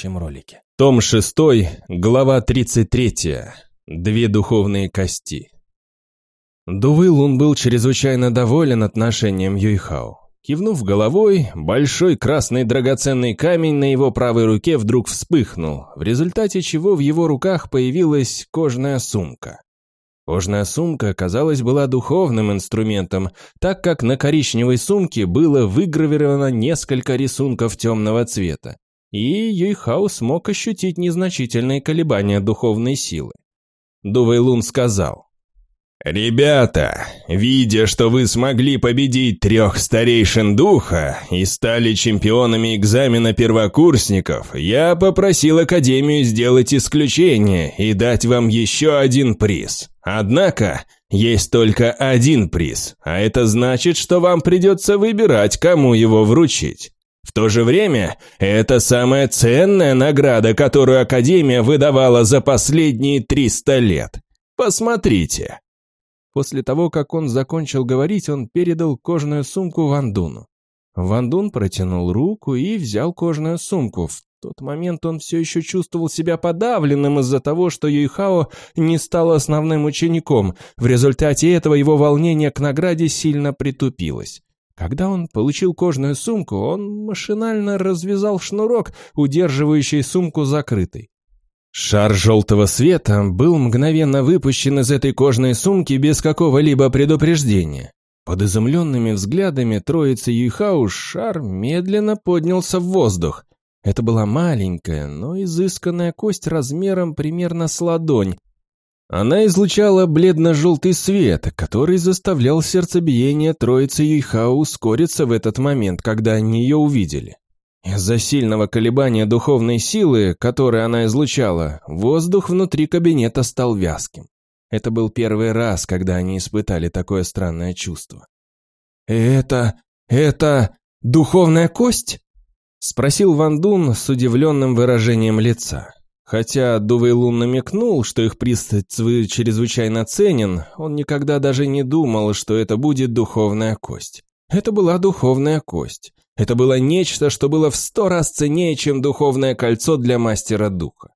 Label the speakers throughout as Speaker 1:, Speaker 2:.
Speaker 1: следующем ролике.
Speaker 2: Том 6, глава 33. Две духовные кости. Дувылун был чрезвычайно доволен отношением Юйхао. Кивнув головой, большой красный драгоценный камень на его правой руке вдруг вспыхнул, в результате чего в его руках появилась кожная сумка. Кожная сумка, казалось, была духовным инструментом, так как на коричневой сумке было выгравировано несколько рисунков темного цвета, и Юйхао смог ощутить незначительные колебания духовной силы. Дувейлун сказал, «Ребята, видя, что вы смогли победить трех старейшин духа и стали чемпионами экзамена первокурсников, я попросил Академию сделать исключение и дать вам еще один приз. Однако, есть только один приз, а это значит, что вам придется выбирать, кому его вручить. В то же время, это самая ценная награда, которую Академия выдавала за последние 300 лет. Посмотрите. После того, как он закончил говорить, он передал кожаную сумку Вандуну. Вандун протянул руку и взял кожаную сумку. В тот момент он все еще чувствовал себя подавленным из-за того, что Юйхао не стал основным учеником. В результате этого его волнение к награде сильно притупилось. Когда он получил кожаную сумку, он машинально развязал шнурок, удерживающий сумку закрытой. Шар желтого света был мгновенно выпущен из этой кожаной сумки без какого-либо предупреждения. Под изумленными взглядами троицы Юйхау шар медленно поднялся в воздух. Это была маленькая, но изысканная кость размером примерно с ладонь. Она излучала бледно-желтый свет, который заставлял сердцебиение троицы Юйхао ускориться в этот момент, когда они ее увидели. Из-за сильного колебания духовной силы, которую она излучала, воздух внутри кабинета стал вязким. Это был первый раз, когда они испытали такое странное чувство. «Это... это... духовная кость?» Спросил Ван Дун с удивленным выражением лица. Хотя Дувейлун намекнул, что их приз чрезвычайно ценен, он никогда даже не думал, что это будет духовная кость. Это была духовная кость. Это было нечто, что было в сто раз ценнее, чем духовное кольцо для мастера духа.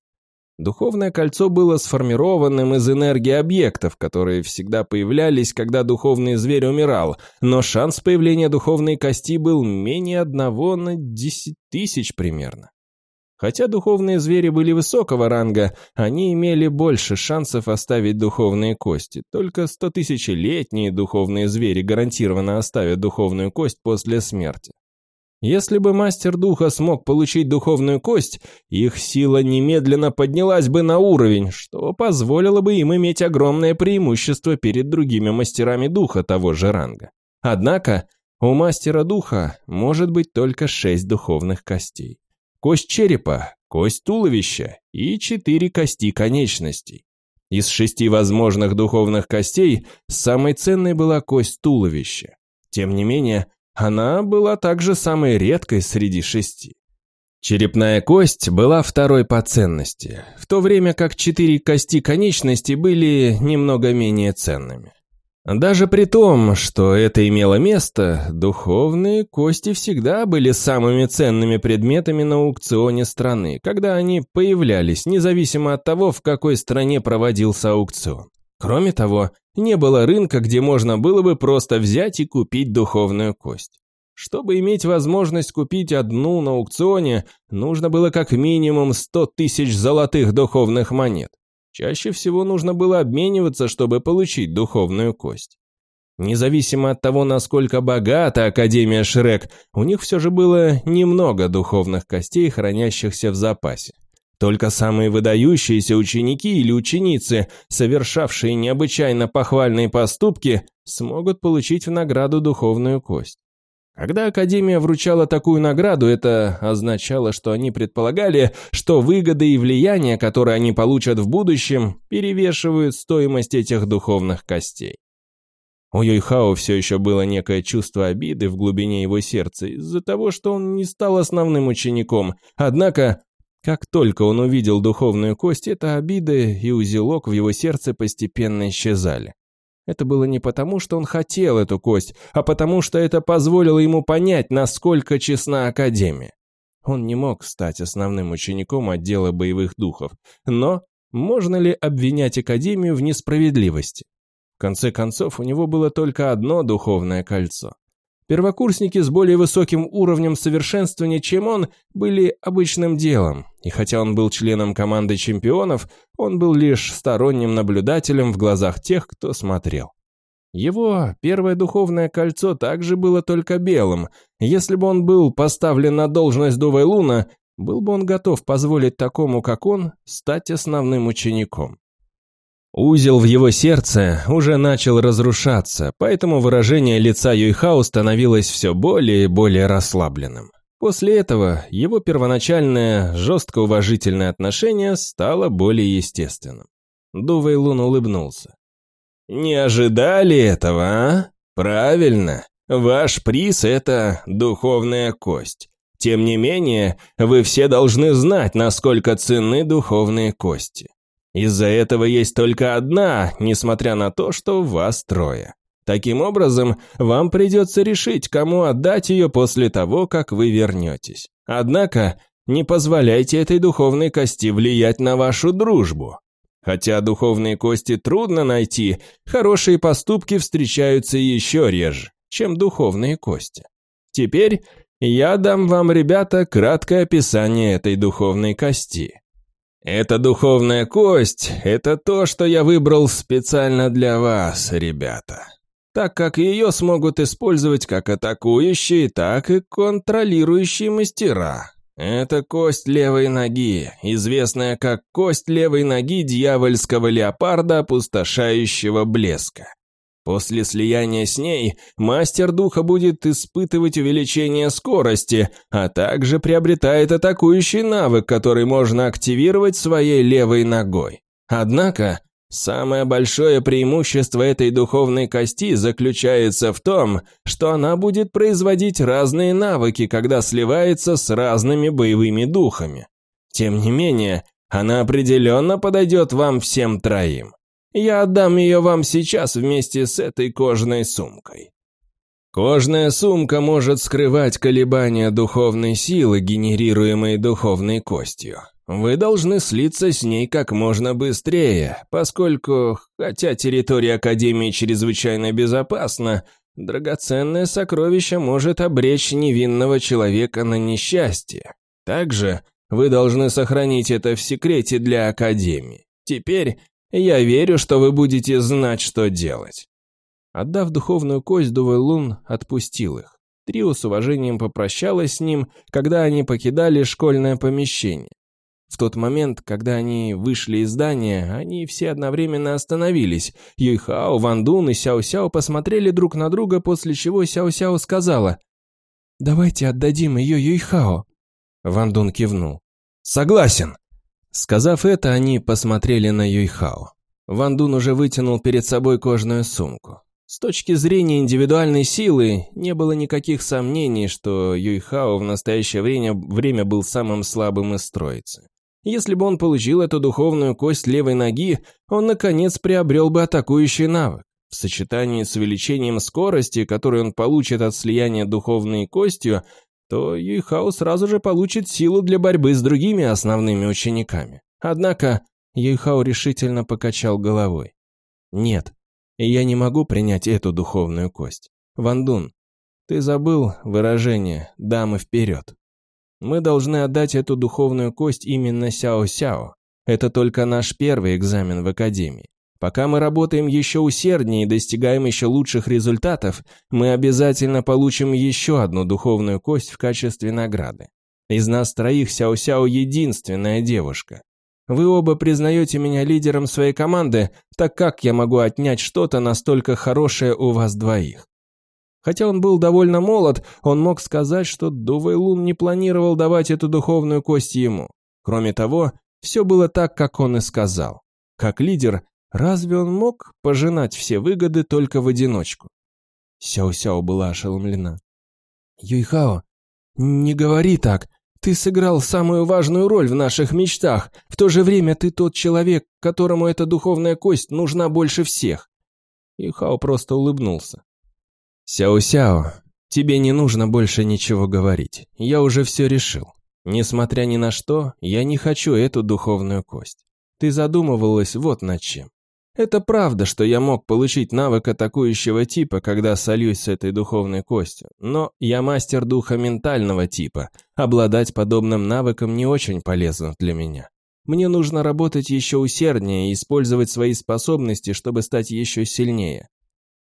Speaker 2: Духовное кольцо было сформированным из энергии объектов, которые всегда появлялись, когда духовный зверь умирал, но шанс появления духовной кости был менее одного на десять тысяч примерно. Хотя духовные звери были высокого ранга, они имели больше шансов оставить духовные кости. Только стотысячелетние духовные звери гарантированно оставят духовную кость после смерти. Если бы мастер духа смог получить духовную кость, их сила немедленно поднялась бы на уровень, что позволило бы им иметь огромное преимущество перед другими мастерами духа того же ранга. Однако у мастера духа может быть только шесть духовных костей. Кость черепа, кость туловища и четыре кости конечностей. Из шести возможных духовных костей самой ценной была кость туловища. Тем не менее, она была также самой редкой среди шести. Черепная кость была второй по ценности, в то время как четыре кости конечности были немного менее ценными. Даже при том, что это имело место, духовные кости всегда были самыми ценными предметами на аукционе страны, когда они появлялись, независимо от того, в какой стране проводился аукцион. Кроме того, не было рынка, где можно было бы просто взять и купить духовную кость. Чтобы иметь возможность купить одну на аукционе, нужно было как минимум 100 тысяч золотых духовных монет. Чаще всего нужно было обмениваться, чтобы получить духовную кость. Независимо от того, насколько богата Академия Шрек, у них все же было немного духовных костей, хранящихся в запасе. Только самые выдающиеся ученики или ученицы, совершавшие необычайно похвальные поступки, смогут получить в награду духовную кость. Когда Академия вручала такую награду, это означало, что они предполагали, что выгоды и влияние, которые они получат в будущем, перевешивают стоимость этих духовных костей. У Юйхао все еще было некое чувство обиды в глубине его сердца из-за того, что он не стал основным учеником, однако как только он увидел духовную кость, эта обида и узелок в его сердце постепенно исчезали. Это было не потому, что он хотел эту кость, а потому, что это позволило ему понять, насколько честна Академия. Он не мог стать основным учеником отдела боевых духов, но можно ли обвинять Академию в несправедливости? В конце концов, у него было только одно духовное кольцо. Первокурсники с более высоким уровнем совершенствования, чем он, были обычным делом, и хотя он был членом команды чемпионов, он был лишь сторонним наблюдателем в глазах тех, кто смотрел. Его первое духовное кольцо также было только белым. Если бы он был поставлен на должность Дувайлуна, был бы он готов позволить такому, как он, стать основным учеником. Узел в его сердце уже начал разрушаться, поэтому выражение лица Юйхао становилось все более и более расслабленным. После этого его первоначальное жестко уважительное отношение стало более естественным. Дувейлун улыбнулся. «Не ожидали этого, а? Правильно. Ваш приз – это духовная кость. Тем не менее, вы все должны знать, насколько ценны духовные кости. Из-за этого есть только одна, несмотря на то, что вас трое. Таким образом, вам придется решить, кому отдать ее после того, как вы вернетесь. Однако, не позволяйте этой духовной кости влиять на вашу дружбу. Хотя духовные кости трудно найти, хорошие поступки встречаются еще реже, чем духовные кости. Теперь я дам вам, ребята, краткое описание этой духовной кости. Эта духовная кость – это то, что я выбрал специально для вас, ребята. Так как ее смогут использовать как атакующие, так и контролирующие мастера. Это кость левой ноги, известная как кость левой ноги дьявольского леопарда опустошающего блеска. После слияния с ней мастер духа будет испытывать увеличение скорости, а также приобретает атакующий навык, который можно активировать своей левой ногой. Однако, самое большое преимущество этой духовной кости заключается в том, что она будет производить разные навыки, когда сливается с разными боевыми духами. Тем не менее, она определенно подойдет вам всем троим. Я отдам ее вам сейчас вместе с этой кожаной сумкой. Кожная сумка может скрывать колебания духовной силы, генерируемой духовной костью. Вы должны слиться с ней как можно быстрее, поскольку, хотя территория Академии чрезвычайно безопасна, драгоценное сокровище может обречь невинного человека на несчастье. Также вы должны сохранить это в секрете для Академии. Теперь я верю, что вы будете знать, что делать». Отдав духовную кость, Дувелун отпустил их. Трио с уважением попрощалась с ним, когда они покидали школьное помещение. В тот момент, когда они вышли из здания, они все одновременно остановились. Юйхао, Ван Дун и Сяо-Сяо посмотрели друг на друга, после чего Сяо-Сяо сказала «Давайте отдадим ее Юйхао». Ван Дун кивнул. «Согласен». Сказав это, они посмотрели на Юйхао. Ван Дун уже вытянул перед собой кожаную сумку. С точки зрения индивидуальной силы, не было никаких сомнений, что Юйхао в настоящее время, время был самым слабым из троицы. Если бы он получил эту духовную кость левой ноги, он, наконец, приобрел бы атакующий навык. В сочетании с увеличением скорости, которую он получит от слияния духовной костью, то Юйхао сразу же получит силу для борьбы с другими основными учениками. Однако Юйхао решительно покачал головой. «Нет, я не могу принять эту духовную кость. Вандун, ты забыл выражение «дамы вперед». Мы должны отдать эту духовную кость именно Сяо-Сяо. Это только наш первый экзамен в Академии. Пока мы работаем еще усерднее и достигаем еще лучших результатов, мы обязательно получим еще одну духовную кость в качестве награды. Из нас троих Сяо-Сяо единственная девушка. Вы оба признаете меня лидером своей команды, так как я могу отнять что-то настолько хорошее у вас двоих? Хотя он был довольно молод, он мог сказать, что Дувейлун не планировал давать эту духовную кость ему. Кроме того, все было так, как он и сказал. Как лидер, Разве он мог пожинать все выгоды только в одиночку? Сяо-Сяо была ошеломлена. «Юйхао, не говори так. Ты сыграл самую важную роль в наших мечтах. В то же время ты тот человек, которому эта духовная кость нужна больше всех». Юйхао просто улыбнулся. «Сяо-Сяо, тебе не нужно больше ничего говорить. Я уже все решил. Несмотря ни на что, я не хочу эту духовную кость. Ты задумывалась вот над чем. Это правда, что я мог получить навык атакующего типа, когда сольюсь с этой духовной костью, но я мастер духа ментального типа. Обладать подобным навыком не очень полезно для меня. Мне нужно работать еще усерднее и использовать свои способности, чтобы стать еще сильнее.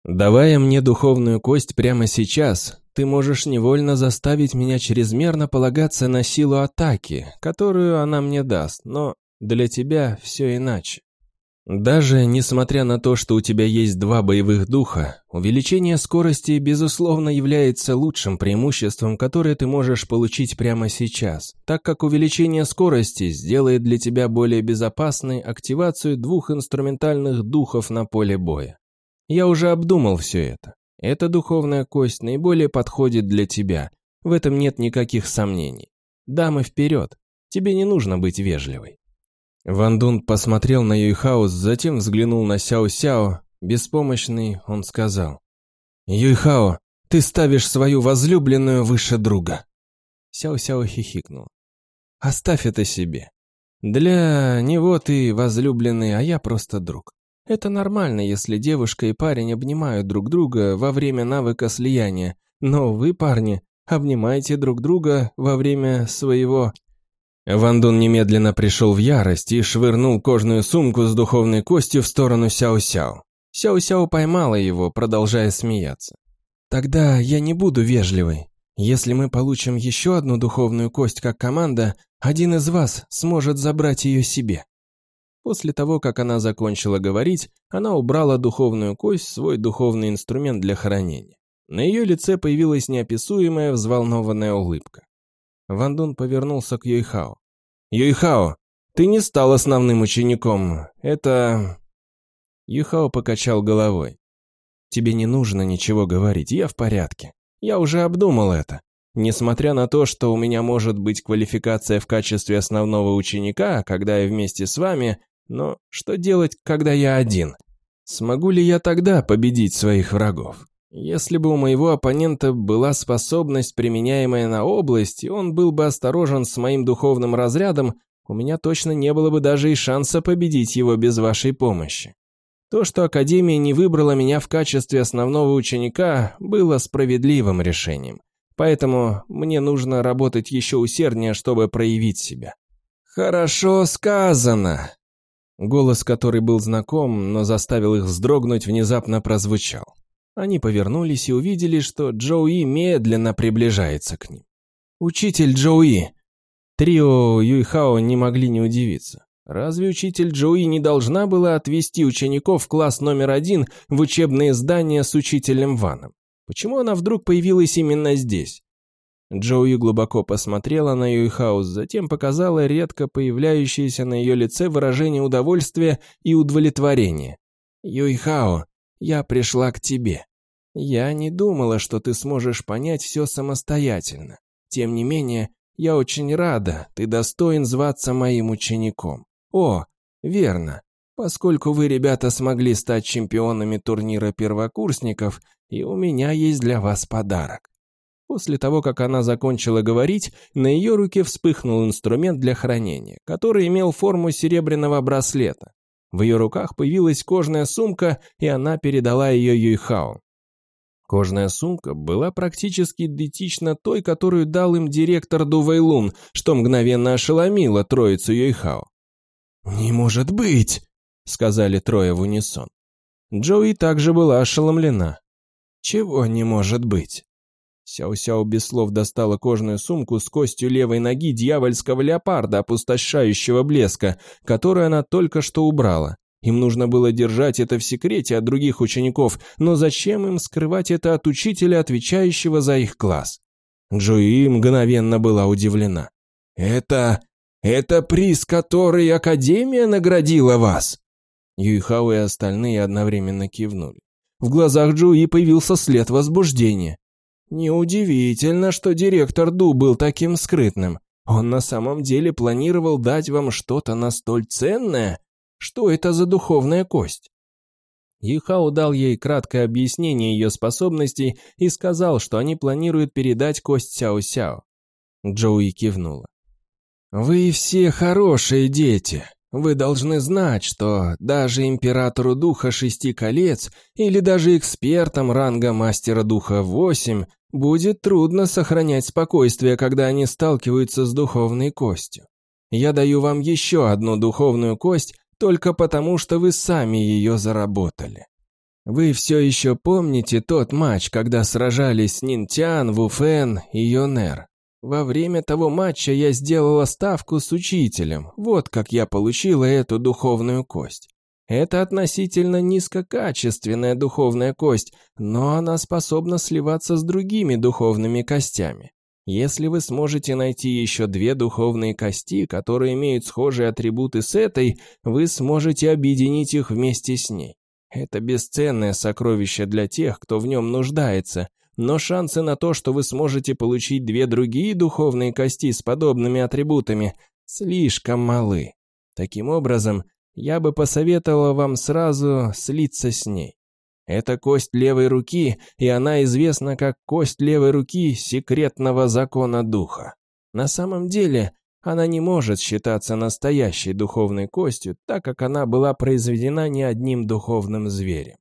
Speaker 2: Давая мне духовную кость прямо сейчас, ты можешь невольно заставить меня чрезмерно полагаться на силу атаки, которую она мне даст, но для тебя все иначе. Даже несмотря на то, что у тебя есть два боевых духа, увеличение скорости, безусловно, является лучшим преимуществом, которое ты можешь получить прямо сейчас, так как увеличение скорости сделает для тебя более безопасной активацию двух инструментальных духов на поле боя. Я уже обдумал все это. Эта духовная кость наиболее подходит для тебя. В этом нет никаких сомнений. Дамы вперед. Тебе не нужно быть вежливой. Ван Дун посмотрел на Юйхаус, затем взглянул на Сяо-Сяо. Беспомощный, он сказал. «Юйхао, ты ставишь свою возлюбленную выше друга». Сяо-Сяо хихикнул. «Оставь это себе. Для него ты возлюбленный, а я просто друг. Это нормально, если девушка и парень обнимают друг друга во время навыка слияния, но вы, парни, обнимаете друг друга во время своего... Вандун немедленно пришел в ярость и швырнул кожную сумку с духовной костью в сторону Сяо-Сяо. Сяо-Сяо поймала его, продолжая смеяться. «Тогда я не буду вежливой. Если мы получим еще одну духовную кость как команда, один из вас сможет забрать ее себе». После того, как она закончила говорить, она убрала духовную кость в свой духовный инструмент для хранения. На ее лице появилась неописуемая взволнованная улыбка. Ван Дун повернулся к Юйхао. «Юйхао, ты не стал основным учеником. Это...» Юйхао покачал головой. «Тебе не нужно ничего говорить, я в порядке. Я уже обдумал это. Несмотря на то, что у меня может быть квалификация в качестве основного ученика, когда я вместе с вами, но что делать, когда я один? Смогу ли я тогда победить своих врагов? Если бы у моего оппонента была способность, применяемая на область, и он был бы осторожен с моим духовным разрядом, у меня точно не было бы даже и шанса победить его без вашей помощи. То, что Академия не выбрала меня в качестве основного ученика, было справедливым решением. Поэтому мне нужно работать еще усерднее, чтобы проявить себя. «Хорошо сказано!» Голос, который был знаком, но заставил их вздрогнуть, внезапно прозвучал. Они повернулись и увидели, что Джоуи медленно приближается к ним. «Учитель Джоуи!» Трио Юйхао не могли не удивиться. Разве учитель Джоуи не должна была отвести учеников в класс номер один в учебные здания с учителем Ваном? Почему она вдруг появилась именно здесь? Джоуи глубоко посмотрела на Юйхао, затем показала редко появляющееся на ее лице выражение удовольствия и удовлетворения. «Юйхао, я пришла к тебе. Я не думала, что ты сможешь понять все самостоятельно. Тем не менее, я очень рада, ты достоин зваться моим учеником. О, верно. Поскольку вы, ребята, смогли стать чемпионами турнира первокурсников, и у меня есть для вас подарок. После того, как она закончила говорить, на ее руке вспыхнул инструмент для хранения, который имел форму серебряного браслета. В ее руках появилась кожная сумка, и она передала ее Юйхао. Кожная сумка была практически идентична той, которую дал им директор Дувейлун, что мгновенно ошеломило троицу Юйхао. «Не может быть!» — сказали трое в унисон. Джоуи также была ошеломлена. «Чего не может быть?» Сяо-Сяо без слов достала кожаную сумку с костью левой ноги дьявольского леопарда опустошающего блеска, которую она только что убрала. Им нужно было держать это в секрете от других учеников, но зачем им скрывать это от учителя, отвечающего за их класс? Джои мгновенно была удивлена. «Это... это приз, который Академия наградила вас?» Юйхао и остальные одновременно кивнули. В глазах Джои появился след возбуждения. Неудивительно, что директор Ду был таким скрытным. Он на самом деле планировал дать вам что-то настолько ценное? Что это за духовная кость? Юхао дал ей краткое объяснение ее способностей и сказал, что они планируют передать кость Сяо-Сяо. Джоуи кивнула. «Вы все хорошие дети. Вы должны знать, что даже императору духа шести колец или даже экспертам ранга мастера духа восемь будет трудно сохранять спокойствие, когда они сталкиваются с духовной костью. Я даю вам еще одну духовную кость только потому, что вы сами ее заработали. Вы все еще помните тот матч, когда сражались Нинтян, Вуфен и Йонер? Во время того матча я сделала ставку с учителем. Вот как я получила эту духовную кость. Это относительно низкокачественная духовная кость, но она способна сливаться с другими духовными костями. Если вы сможете найти еще две духовные кости, которые имеют схожие атрибуты с этой, вы сможете объединить их вместе с ней. Это бесценное сокровище для тех, кто в нем нуждается, но шансы на то, что вы сможете получить две другие духовные кости с подобными атрибутами, слишком малы. Таким образом, я бы посоветовала вам сразу слиться с ней. Это кость левой руки, и она известна как кость левой руки секретного закона духа. На самом деле, она не может считаться настоящей духовной костью, так как она была произведена не одним духовным зверем.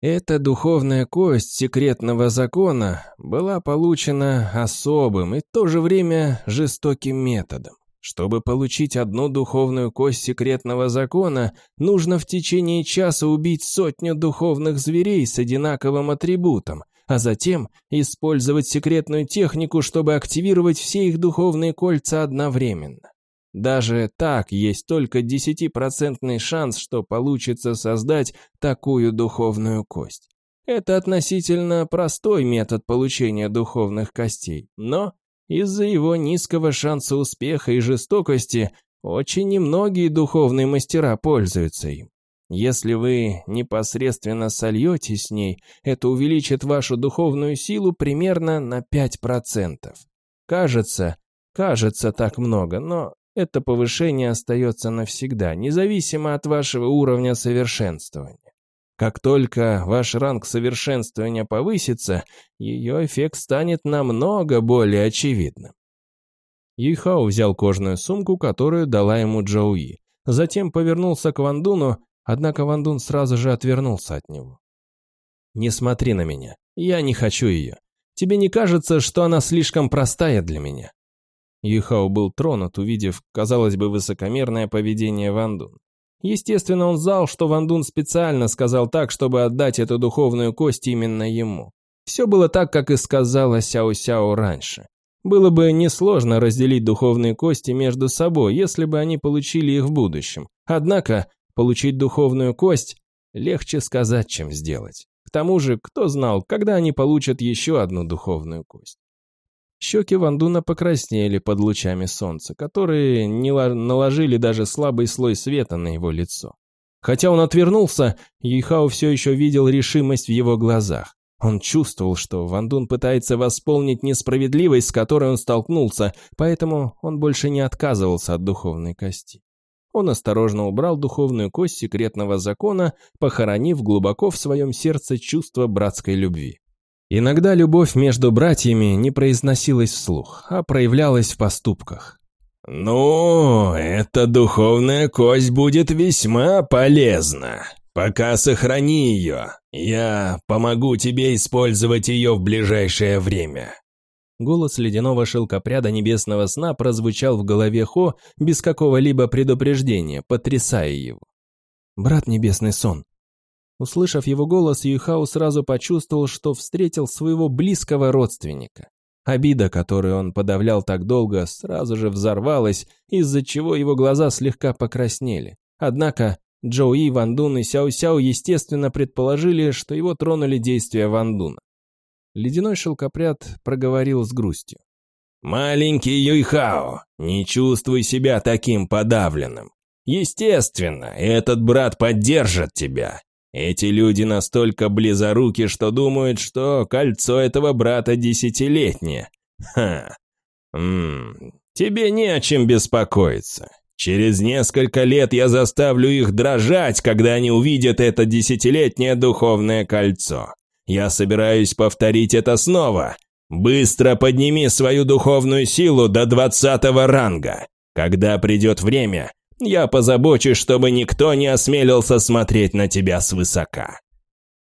Speaker 2: Эта духовная кость секретного закона была получена особым и в то же время жестоким методом. Чтобы получить одну духовную кость секретного закона, нужно в течение часа убить сотню духовных зверей с одинаковым атрибутом, а затем использовать секретную технику, чтобы активировать все их духовные кольца одновременно. Даже так есть только 10% шанс, что получится создать такую духовную кость. Это относительно простой метод получения духовных костей, но из-за его низкого шанса успеха и жестокости очень немногие духовные мастера пользуются им. Если вы непосредственно сольете с ней, это увеличит вашу духовную силу примерно на 5%. Кажется, кажется так много, но это повышение остается навсегда, независимо от вашего уровня совершенствования. Как только ваш ранг совершенствования повысится, ее эффект станет намного более очевидным. Юйхао взял кожаную сумку, которую дала ему Джоуи. Затем повернулся к Вандуну, однако Вандун сразу же отвернулся от него. «Не смотри на меня. Я не хочу ее. Тебе не кажется, что она слишком простая для меня?» Юхао был тронут, увидев, казалось бы, высокомерное поведение Вандун. Естественно, он знал, что Ван Дун специально сказал так, чтобы отдать эту духовную кость именно ему. Все было так, как и сказала Сяо-Сяо раньше. Было бы несложно разделить духовные кости между собой, если бы они получили их в будущем. Однако, получить духовную кость легче сказать, чем сделать. К тому же, кто знал, когда они получат еще одну духовную кость. Щеки Вандуна покраснели под лучами солнца, которые не наложили даже слабый слой света на его лицо. Хотя он отвернулся, Юйхао все еще видел решимость в его глазах. Он чувствовал, что Вандун пытается восполнить несправедливость, с которой он столкнулся, поэтому он больше не отказывался от духовной кости. Он осторожно убрал духовную кость секретного закона, похоронив глубоко в своем сердце чувство братской любви. Иногда любовь между братьями не произносилась вслух, а проявлялась в поступках.
Speaker 1: «Ну, эта духовная кость будет весьма полезна. Пока сохрани ее. Я помогу тебе использовать ее в ближайшее время».
Speaker 2: Голос ледяного шелкопряда небесного сна прозвучал в голове Хо без какого-либо предупреждения, потрясая его. «Брат небесный сон, Услышав его голос, Юйхао сразу почувствовал, что встретил своего близкого родственника. Обида, которую он подавлял так долго, сразу же взорвалась, из-за чего его глаза слегка покраснели. Однако Джоуи, Вандун и Сяо-Сяо естественно предположили, что его тронули действия Вандуна. Ледяной шелкопряд проговорил с грустью.
Speaker 1: «Маленький Юйхао, не чувствуй себя таким подавленным. Естественно, этот брат поддержит тебя. Эти люди настолько близоруки, что думают, что кольцо этого брата десятилетнее. Ха. Ммм, тебе не о чем беспокоиться. Через несколько лет я заставлю их дрожать, когда они увидят это десятилетнее духовное кольцо. Я собираюсь повторить это снова. Быстро подними свою духовную силу до двадцатого ранга. Когда придет время, я позабочусь, чтобы никто не осмелился смотреть на тебя свысока».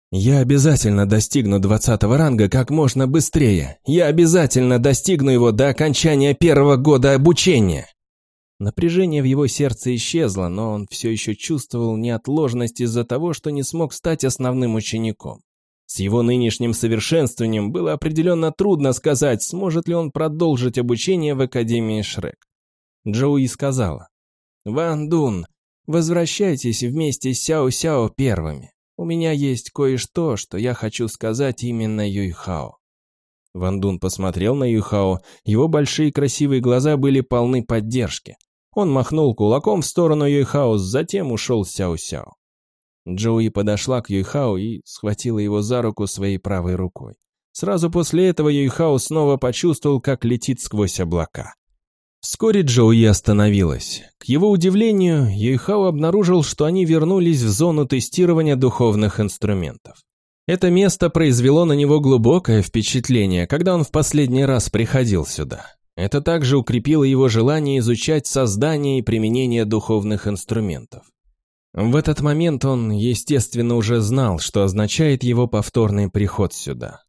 Speaker 2: «Я обязательно достигну двадцатого ранга как можно быстрее. Я обязательно достигну его до окончания первого года обучения». Напряжение в его сердце исчезло, но он все еще чувствовал неотложность из-за того, что не смог стать основным учеником. С его нынешним совершенствованием было определенно трудно сказать, сможет ли он продолжить обучение в Академии Шрек. Джоуи сказала, «Ван Дун, возвращайтесь вместе с Сяо-Сяо первыми. У меня есть кое-что, что я хочу сказать именно Юйхао». Ван Дун посмотрел на Юйхао, его большие красивые глаза были полны поддержки. Он махнул кулаком в сторону Юйхао, затем ушел Сяо-Сяо. Джоуи подошла к Юйхао и схватила его за руку своей правой рукой. Сразу после этого Юйхао снова почувствовал, как летит сквозь облака. Вскоре Джоуи остановилась. К его удивлению, Юйхао обнаружил, что они вернулись в зону тестирования духовных инструментов. Это место произвело на него глубокое впечатление, когда он в последний раз приходил сюда. Это также укрепило его желание изучать создание и применение духовных инструментов. В этот момент он, естественно, уже знал, что означает его повторный приход сюда.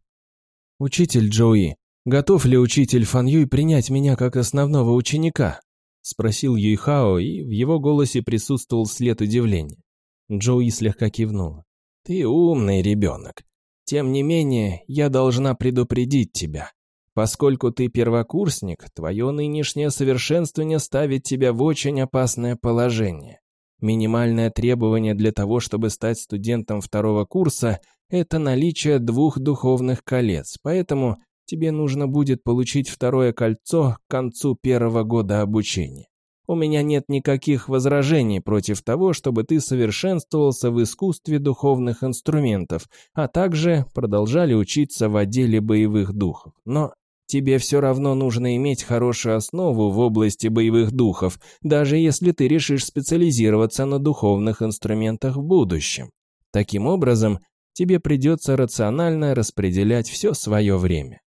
Speaker 2: «Учитель Джоуи, готов ли учитель Фан Юй принять меня как основного ученика?» Спросил Юйхао, и в его голосе присутствовал след удивления. Джоуи слегка кивнула. «Ты умный ребенок. Тем не менее, я должна предупредить тебя. Поскольку ты первокурсник, твое нынешнее совершенствование ставит тебя в очень опасное положение. Минимальное требование для того, чтобы стать студентом второго курса, это наличие двух духовных колец, поэтому тебе нужно будет получить второе кольцо к концу первого года обучения. У меня нет никаких возражений против того, чтобы ты совершенствовался в искусстве духовных инструментов, а также продолжали учиться в отделе боевых духов. Но Тебе все равно нужно иметь хорошую основу в области боевых духов, даже если ты решишь специализироваться на духовных инструментах в будущем. Таким образом, тебе придется рационально распределять все свое время.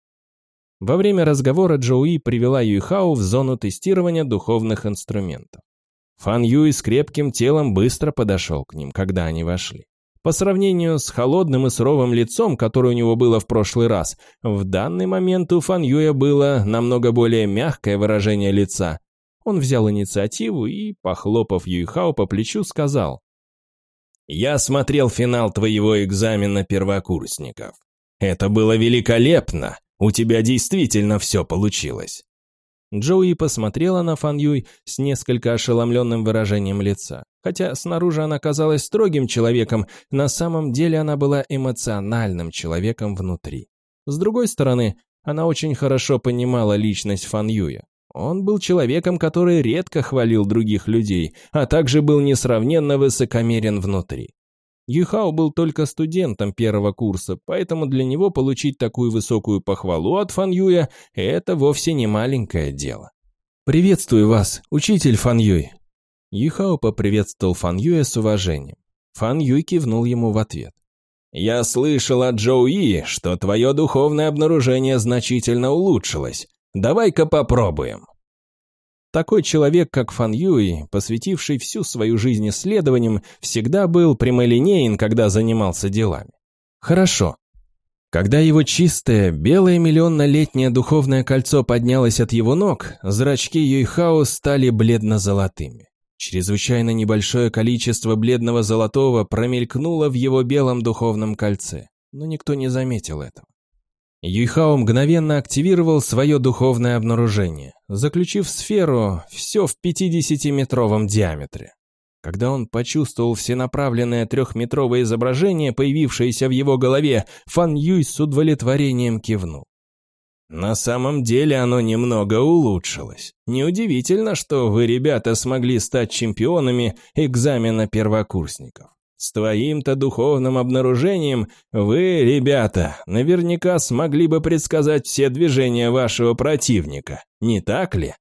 Speaker 2: Во время разговора Джоуи привела Юйхао в зону тестирования духовных инструментов. Фан Юй с крепким телом быстро подошел к ним, когда они вошли. По сравнению с холодным и суровым лицом, которое у него было в прошлый раз, в данный момент у Фан Юя было намного более мягкое выражение лица. Он взял инициативу и, похлопав Юйхао по плечу, сказал. «Я смотрел финал твоего экзамена первокурсников. Это было великолепно. У тебя действительно все получилось. Джоуи посмотрела на Фан Юй с несколько ошеломленным выражением лица. Хотя снаружи она казалась строгим человеком, на самом деле она была эмоциональным человеком внутри. С другой стороны, она очень хорошо понимала личность Фан Юя. Он был человеком, который редко хвалил других людей, а также был несравненно высокомерен внутри. Юхао был только студентом первого курса, поэтому для него получить такую высокую похвалу от Фан Юя – это вовсе не маленькое дело. «Приветствую вас, учитель Фан Юй!» Юхао поприветствовал Фан Юя с уважением. Фан Юй кивнул ему в ответ. «Я слышал от Джоу И, что твое духовное обнаружение значительно улучшилось. Давай-ка попробуем». Такой человек, как Фан Юй, посвятивший всю свою жизнь исследованиям, всегда был прямолинеен, когда занимался делами. Хорошо. Когда его чистое, белое миллионнолетнее духовное кольцо поднялось от его ног, зрачки Юйхао стали бледно-золотыми. Чрезвычайно небольшое количество бледного золотого промелькнуло в его белом духовном кольце, но никто не заметил этого. Юйхао мгновенно активировал свое духовное обнаружение, заключив сферу все в 50-метровом диаметре. Когда он почувствовал всенаправленное трехметровое изображение, появившееся в его голове, Фан Юй с удовлетворением кивнул. На самом деле оно немного улучшилось. Неудивительно, что вы, ребята, смогли стать чемпионами экзамена первокурсников. С твоим-то духовным обнаружением вы, ребята, наверняка смогли бы предсказать все движения вашего противника, не так ли?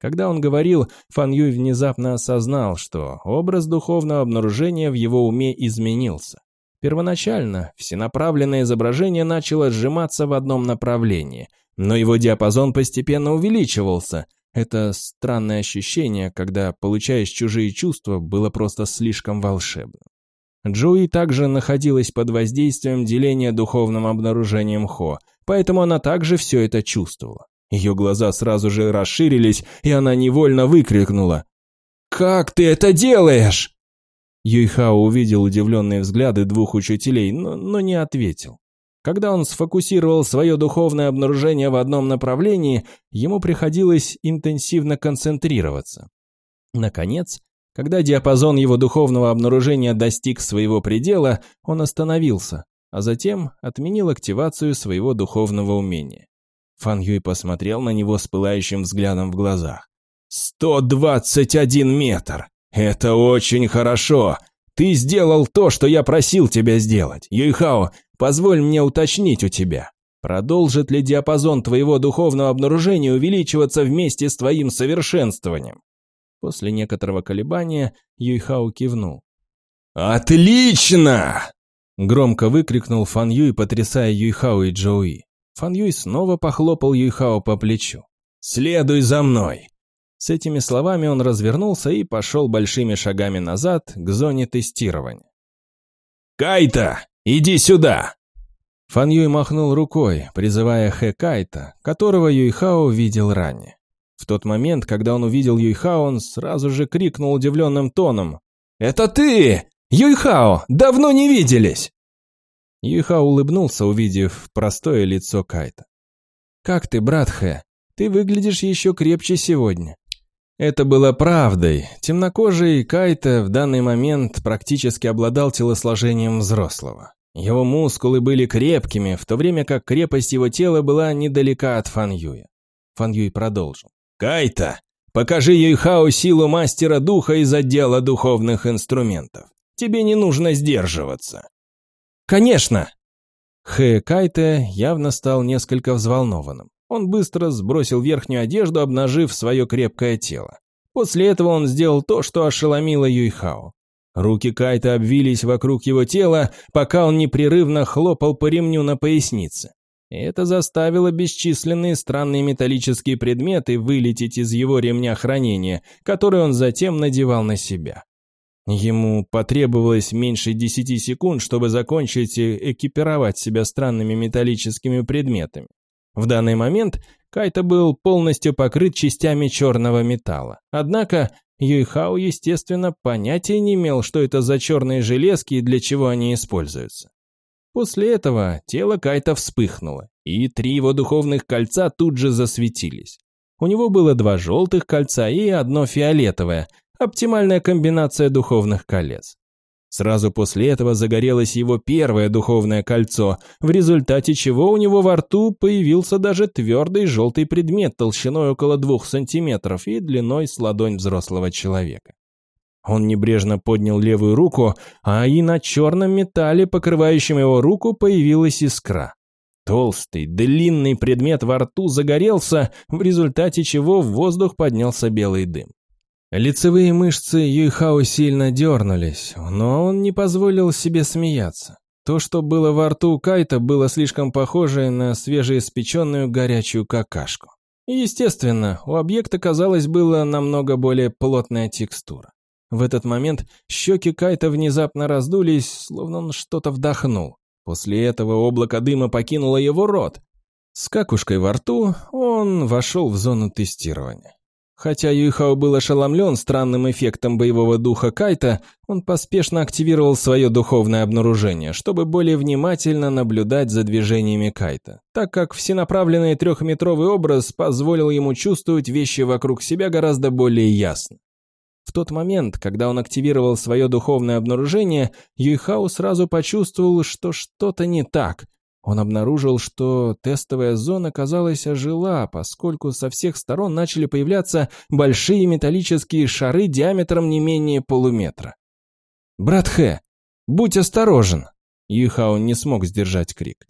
Speaker 2: Когда он говорил, Фан Юй внезапно осознал, что образ духовного обнаружения в его уме изменился. Первоначально всенаправленное изображение начало сжиматься в одном направлении, но его диапазон постепенно увеличивался. Это странное ощущение, когда получаешь чужие чувства, было просто слишком волшебным. Джоуи также находилась под воздействием деления духовным обнаружением Хо, поэтому она также все это чувствовала. Ее глаза сразу же расширились, и она невольно выкрикнула «Как ты это делаешь?» Юйхао увидел удивленные взгляды двух учителей, но, но не ответил. Когда он сфокусировал свое духовное обнаружение в одном направлении, ему приходилось интенсивно концентрироваться. Наконец, когда диапазон его духовного обнаружения достиг своего предела, он остановился, а затем отменил активацию своего духовного умения. Фан Юй посмотрел на него с пылающим взглядом в глазах. «Сто двадцать один метр! Это очень хорошо! Ты сделал то, что я просил тебя сделать! Юйхао, Позволь мне уточнить у тебя, продолжит ли диапазон твоего духовного обнаружения увеличиваться вместе с твоим совершенствованием? После некоторого колебания Юйхао кивнул. «Отлично!» Громко выкрикнул Фан Юй, потрясая Юйхао и Джоуи. Фан Юй снова похлопал Юйхао по плечу. «Следуй за мной!» С этими словами он развернулся и пошел большими шагами назад к зоне тестирования. «Кайта, «Иди сюда!» Фан Юй махнул рукой, призывая Хэ Кайта, которого Юйхао видел ранее. В тот момент, когда он увидел Юйхао, он сразу же крикнул удивленным тоном. «Это ты! Юйхао! Давно не виделись!» Юйхао улыбнулся, увидев простое лицо Кайта. «Как ты, брат Хэ? Ты выглядишь еще крепче сегодня». Это было правдой. Темнокожий Кайта в данный момент практически обладал телосложением взрослого. Его мускулы были крепкими, в то время как крепость его тела была недалека от Фан Юя. Фан Юй продолжил. «Кайта, покажи Юйхао силу мастера духа из отдела духовных инструментов. Тебе не нужно сдерживаться». «Конечно!» Хэ Кайта явно стал несколько взволнованным. Он быстро сбросил верхнюю одежду, обнажив свое крепкое тело. После этого он сделал то, что ошеломило Юйхао. Руки Кайта обвились вокруг его тела, пока он непрерывно хлопал по ремню на пояснице. Это заставило бесчисленные странные металлические предметы вылететь из его ремня хранения, который он затем надевал на себя. Ему потребовалось меньше десяти секунд, чтобы закончить экипировать себя странными металлическими предметами. В данный момент Кайта был полностью покрыт частями черного металла. Однако Юйхао, естественно, понятия не имел, что это за черные железки и для чего они используются. После этого тело Кайта вспыхнуло, и три его духовных кольца тут же засветились. У него было два желтых кольца и одно фиолетовое, оптимальная комбинация духовных колец. Сразу после этого загорелось его первое духовное кольцо, в результате чего у него во рту появился даже твердый желтый предмет толщиной около двух сантиметров и длиной с ладонь взрослого человека. Он небрежно поднял левую руку, а и на черном металле, покрывающем его руку, появилась искра. Толстый, длинный предмет во рту загорелся, в результате чего в воздух поднялся белый дым. Лицевые мышцы Юйхао сильно дернулись, но он не позволил себе смеяться. То, что было во рту Кайта, было слишком похоже на свежеиспеченную горячую какашку. Естественно, у объекта, казалось, была намного более плотная текстура. В этот момент щеки Кайта внезапно раздулись, словно он что-то вдохнул. После этого облако дыма покинуло его рот. С какушкой во рту он вошел в зону тестирования. Хотя Юйхао был ошеломлен странным эффектом боевого духа Кайта, он поспешно активировал свое духовное обнаружение, чтобы более внимательно наблюдать за движениями Кайта, так как всенаправленный трехметровый образ позволил ему чувствовать вещи вокруг себя гораздо более ясно. В тот момент, когда он активировал свое духовное обнаружение, Юйхао сразу почувствовал, что что-то не так – он обнаружил, что тестовая зона, казалось, ожила, поскольку со всех сторон начали появляться большие металлические шары диаметром не менее полуметра. «Брат Хэ, будь осторожен!» Юхао не смог сдержать крик.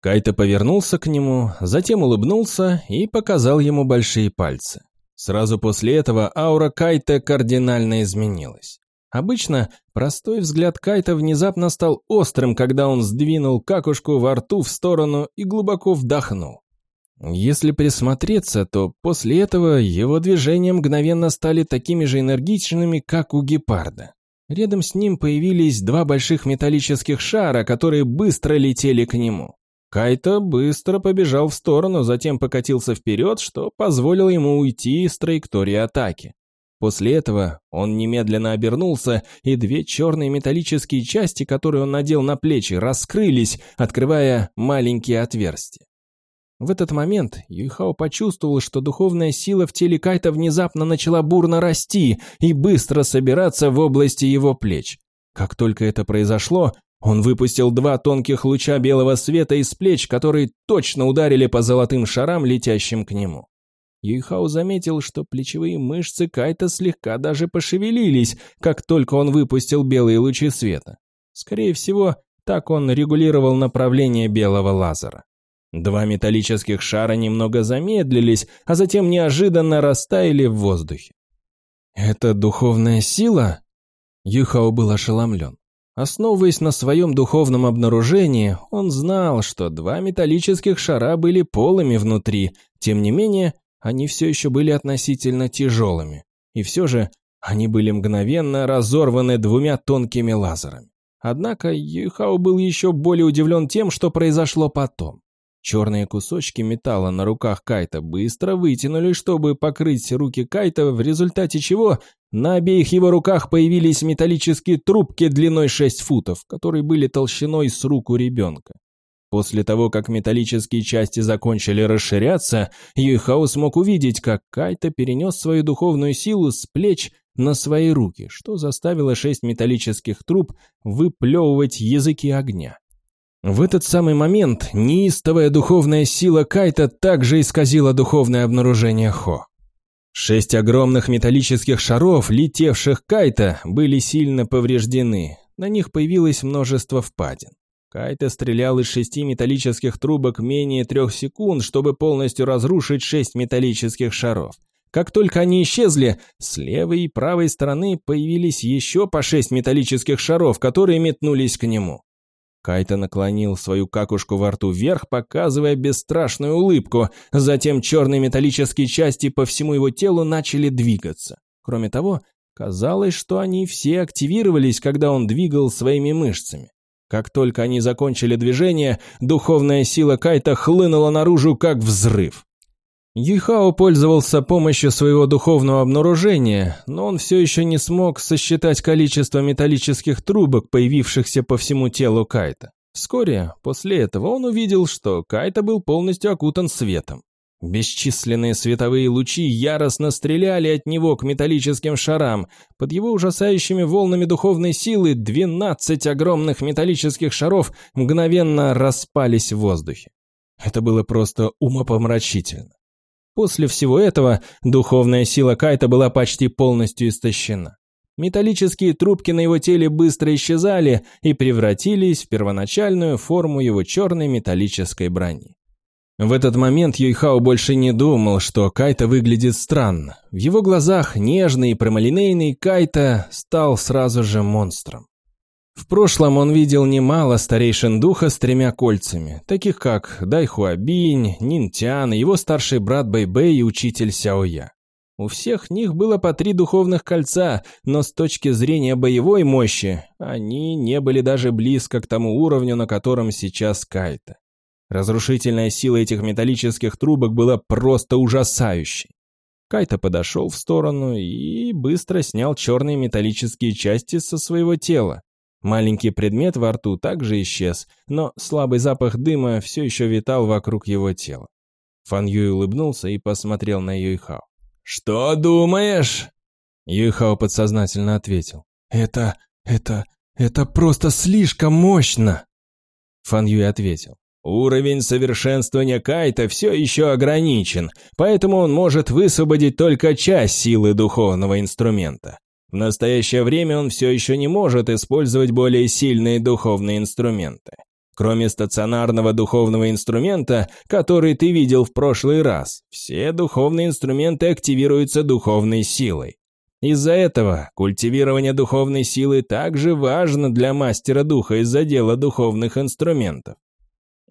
Speaker 2: Кайта повернулся к нему, затем улыбнулся и показал ему большие пальцы. Сразу после этого аура Кайта кардинально изменилась. Обычно простой взгляд Кайта внезапно стал острым, когда он сдвинул какушку во рту в сторону и глубоко вдохнул. Если присмотреться, то после этого его движения мгновенно стали такими же энергичными, как у гепарда. Рядом с ним появились два больших металлических шара, которые быстро летели к нему. Кайто быстро побежал в сторону, затем покатился вперед, что позволило ему уйти с траектории атаки. После этого он немедленно обернулся, и две черные металлические части, которые он надел на плечи, раскрылись, открывая маленькие отверстия. В этот момент Юйхао почувствовал, что духовная сила в теле Кайта внезапно начала бурно расти и быстро собираться в области его плеч. Как только это произошло, он выпустил два тонких луча белого света из плеч, которые точно ударили по золотым шарам, летящим к нему. Юйхао заметил, что плечевые мышцы Кайта слегка даже пошевелились, как только он выпустил белые лучи света. Скорее всего, так он регулировал направление белого лазера. Два металлических шара немного замедлились, а затем неожиданно растаяли в воздухе. «Это духовная сила?» Юхао был ошеломлен. Основываясь на своем духовном обнаружении, он знал, что два металлических шара были полыми внутри, тем не менее, они все еще были относительно тяжелыми. И все же, они были мгновенно разорваны двумя тонкими лазерами. Однако Юйхао был еще более удивлен тем, что произошло потом. Черные кусочки металла на руках Кайта быстро вытянули, чтобы покрыть руки Кайта, в результате чего на обеих его руках появились металлические трубки длиной 6 футов, которые были толщиной с руку ребенка. После того, как металлические части закончили расширяться, Юйхао смог увидеть, как Кайта перенес свою духовную силу с плеч на свои руки, что заставило шесть металлических труб выплевывать языки огня. В этот самый момент неистовая духовная сила Кайта также исказила духовное обнаружение Хо. Шесть огромных металлических шаров, летевших Кайта, были сильно повреждены. На них появилось множество впадин. Кайта стрелял из шести металлических трубок менее трех секунд, чтобы полностью разрушить шесть металлических шаров. Как только они исчезли, с левой и правой стороны появились еще по шесть металлических шаров, которые метнулись к нему. Кайта наклонил свою какушку во рту вверх, показывая бесстрашную улыбку. Затем черные металлические части по всему его телу начали двигаться. Кроме того, казалось, что они все активировались, когда он двигал своими мышцами. Как только они закончили движение, духовная сила Кайта хлынула наружу, как взрыв. Юйхао пользовался помощью своего духовного обнаружения, но он все еще не смог сосчитать количество металлических трубок, появившихся по всему телу Кайта. Вскоре после этого он увидел, что Кайта был полностью окутан светом. Бесчисленные световые лучи яростно стреляли от него к металлическим шарам. Под его ужасающими волнами духовной силы 12 огромных металлических шаров мгновенно распались в воздухе. Это было просто умопомрачительно. После всего этого духовная сила Кайта была почти полностью истощена. Металлические трубки на его теле быстро исчезали и превратились в первоначальную форму его черной металлической брони. В этот момент Юйхао больше не думал, что Кайта выглядит странно. В его глазах нежный и прямолинейный Кайта стал сразу же монстром. В прошлом он видел немало старейшин духа с тремя кольцами, таких как Дайхуабинь, Нинтян, его старший брат Бэйбэй и учитель Сяоя. У всех них было по три духовных кольца, но с точки зрения боевой мощи, они не были даже близко к тому уровню, на котором сейчас Кайта. Разрушительная сила этих металлических трубок была просто ужасающей. Кайта подошел в сторону и быстро снял черные металлические части со своего тела. Маленький предмет во рту также исчез, но слабый запах дыма все еще витал вокруг его тела. Фан Юй улыбнулся и посмотрел на Юйхао. «Что думаешь?» Юйхао подсознательно ответил. «Это... это... это просто слишком мощно!» Фан Юй ответил. «Уровень совершенствования Кайта все еще ограничен, поэтому он может высвободить только часть силы духовного инструмента. В настоящее время он все еще не может использовать более сильные духовные инструменты. Кроме стационарного духовного инструмента, который ты видел в прошлый раз, все духовные инструменты активируются духовной силой. Из-за этого культивирование духовной силы также важно для мастера духа из-за дела духовных инструментов.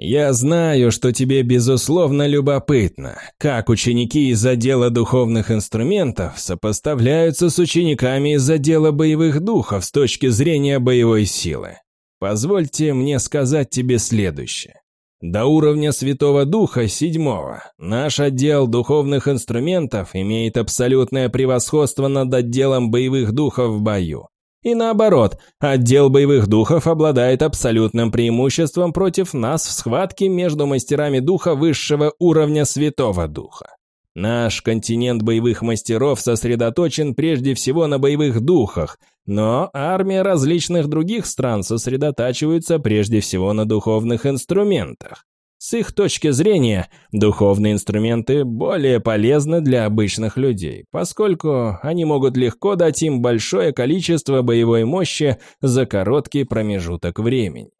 Speaker 1: Я знаю, что тебе безусловно любопытно, как ученики из отдела духовных инструментов сопоставляются с учениками из отдела боевых духов с точки зрения боевой силы. Позвольте мне сказать тебе следующее. До уровня Святого Духа седьмого наш отдел духовных инструментов имеет абсолютное превосходство над отделом боевых духов в бою. И наоборот, отдел боевых духов обладает абсолютным преимуществом против нас в схватке между мастерами духа высшего уровня Святого Духа. Наш континент боевых мастеров сосредоточен прежде всего на боевых духах, но армия различных других стран сосредотачивается прежде всего на духовных инструментах. С их точки зрения, духовные инструменты более полезны для обычных людей, поскольку они могут легко дать им большое количество боевой мощи за короткий промежуток времени.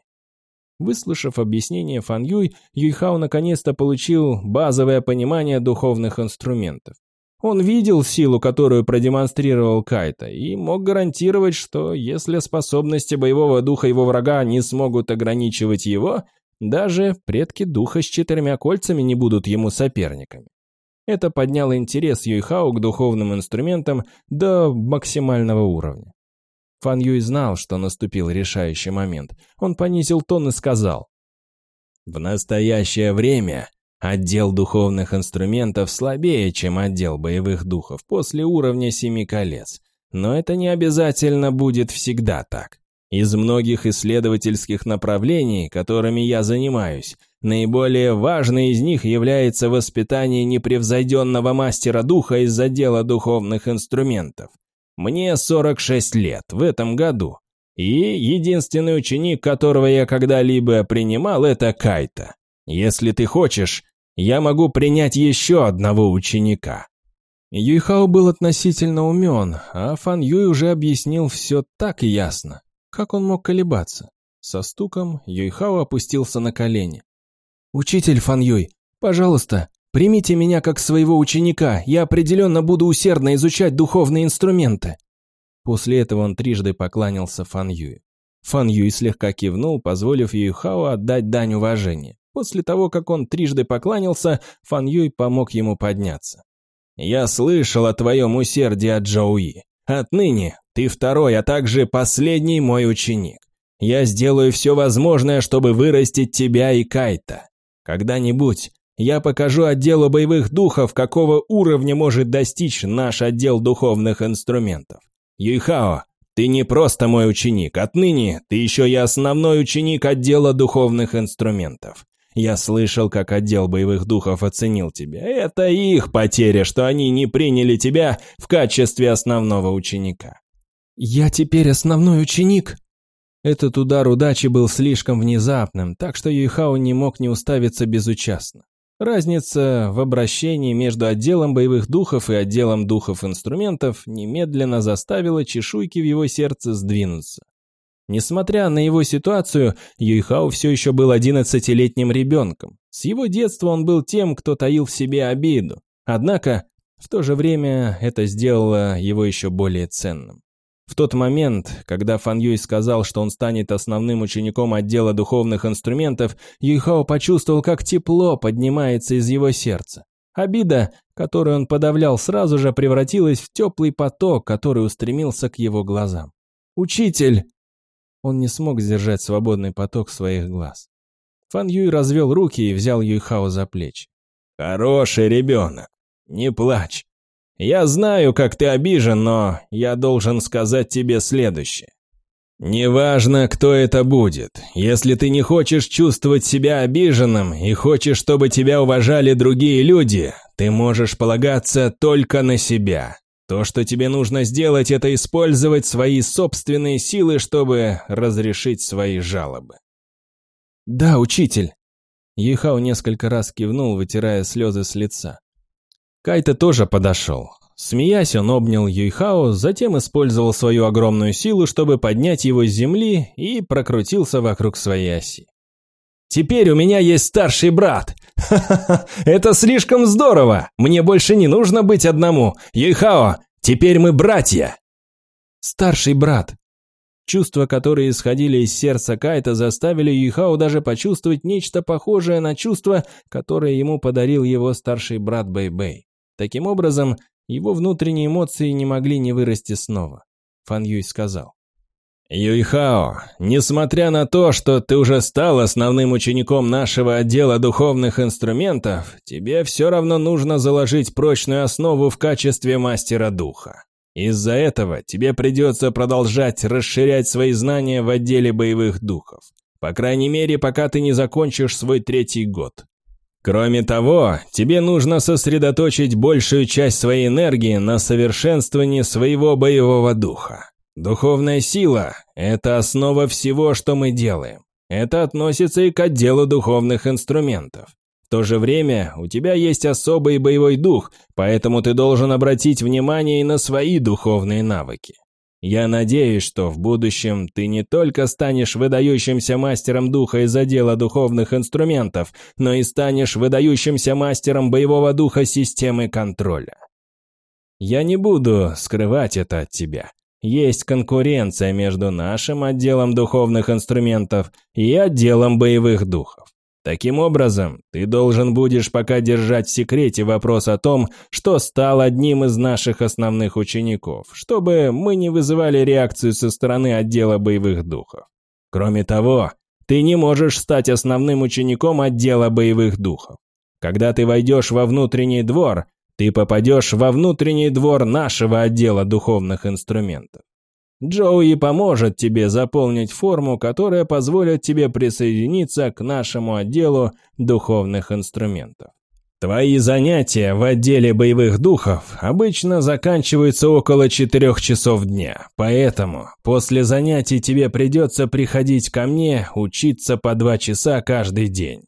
Speaker 1: Выслушав объяснение Фан Юй, Юйхао наконец-то получил базовое понимание духовных инструментов. Он видел силу, которую продемонстрировал Кайта, и мог гарантировать, что если способности боевого духа его врага не смогут ограничивать его – даже предки духа с четырьмя кольцами не будут ему соперниками. Это подняло интерес Юйхао к духовным инструментам до максимального уровня. Фан Юй знал, что наступил решающий момент. Он понизил тон и сказал. «В настоящее время отдел духовных инструментов слабее, чем отдел боевых духов после уровня Семи Колец. Но это не обязательно будет всегда так. Из многих исследовательских направлений, которыми я занимаюсь, наиболее важной из них является воспитание непревзойденного мастера духа из отдела духовных инструментов. Мне 46 лет в этом году, и единственный ученик, которого я когда-либо принимал, это Кайта. Если ты хочешь, я могу принять еще одного ученика». Юйхао был относительно умен, а Фан Юй уже объяснил все так ясно. Как он мог колебаться? Со стуком Юйхао опустился на колени. «Учитель Фан Юй, пожалуйста, примите меня как своего ученика, я определенно буду усердно изучать духовные инструменты». После этого он трижды поклонился Фан Юю. Фан Юй слегка кивнул, позволив Юйхао отдать дань уважения. После того, как он трижды поклонился, Фан Юй помог ему подняться. «Я слышал о твоем усердии от Джоуи. Отныне ты второй, а также последний мой ученик. Я сделаю все возможное, чтобы вырастить тебя и Кайта. Когда-нибудь я покажу отделу боевых духов, какого уровня может достичь наш отдел духовных инструментов. Юйхао, ты не просто мой ученик, отныне ты еще и основной ученик отдела духовных инструментов. Я слышал, как отдел боевых духов оценил тебя. Это их потеря, что они не приняли тебя в качестве основного ученика. Я теперь основной ученик? Этот удар удачи был слишком внезапным, так что Юйхао не мог не уставиться безучастно. Разница в обращении между отделом боевых духов и отделом духов инструментов немедленно заставила чешуйки в его сердце сдвинуться. Несмотря на его ситуацию, Юйхао все еще был одиннадцатилетним ребенком. С его детства он был тем, кто таил в себе обиду. Однако, в то же время это сделало его еще более ценным. В тот момент, когда Фан Юй сказал, что он станет основным учеником отдела духовных инструментов, Юйхао почувствовал, как тепло поднимается из его сердца. Обида, которую он подавлял сразу же, превратилась в теплый поток, который устремился к его глазам. «Учитель!» Он не смог сдержать свободный поток своих глаз. Фан Юй развел руки и взял Юйхао за плечи. «Хороший ребенок, не плачь. Я знаю, как ты обижен, но я должен сказать тебе следующее. Неважно, кто это будет, если ты не хочешь чувствовать себя обиженным и хочешь, чтобы тебя уважали другие люди, ты можешь полагаться только на себя. То, что тебе нужно сделать, это использовать свои собственные силы, чтобы разрешить свои жалобы. Да, учитель. Ехау несколько раз кивнул, вытирая слезы с лица. Кайта тоже подошел. Смеясь, он обнял Юйхао, затем использовал свою огромную силу, чтобы поднять его с земли и прокрутился вокруг своей оси. «Теперь у меня есть старший брат! Ха-ха-ха! Это слишком здорово! Мне больше не нужно быть одному! Юйхао, теперь мы братья!» «Старший брат!»
Speaker 2: Чувства, которые исходили из сердца Кайта, заставили Юйхао даже почувствовать нечто похожее на чувство, которое ему подарил его старший брат Бэй-Бэй. Таким образом, его внутренние эмоции не могли не вырасти снова. Фан Юй сказал.
Speaker 1: «Юйхао, несмотря на то, что ты уже стал основным учеником нашего отдела духовных инструментов, тебе все равно нужно заложить прочную основу в качестве мастера духа. Из-за этого тебе придется продолжать расширять свои знания в отделе боевых духов. По крайней мере, пока ты не закончишь свой третий год. Кроме того, тебе нужно сосредоточить большую часть своей энергии на совершенствовании своего боевого духа. Духовная сила – это основа всего, что мы делаем. Это относится и к отделу духовных инструментов. В то же время у тебя есть особый боевой дух, поэтому ты должен обратить внимание и на свои духовные навыки. Я надеюсь, что в будущем ты не только станешь выдающимся мастером духа из отдела духовных инструментов, но и станешь выдающимся мастером боевого духа системы контроля. Я не буду скрывать это от тебя. Есть конкуренция между нашим отделом духовных инструментов и отделом боевых духов. Таким образом, ты должен будешь пока держать в секрете вопрос о том, что стал одним из наших основных учеников, чтобы мы не вызывали реакцию со стороны отдела боевых духов. Кроме того, ты не можешь стать основным учеником отдела боевых духов. Когда ты войдешь во внутренний двор, ты попадешь во внутренний двор нашего отдела духовных инструментов. Джоуи поможет тебе заполнить форму, которая позволит тебе присоединиться к нашему отделу духовных инструментов. Твои занятия в отделе боевых духов обычно заканчиваются около четырех часов дня, поэтому после занятий тебе придется приходить ко мне учиться по два часа каждый день.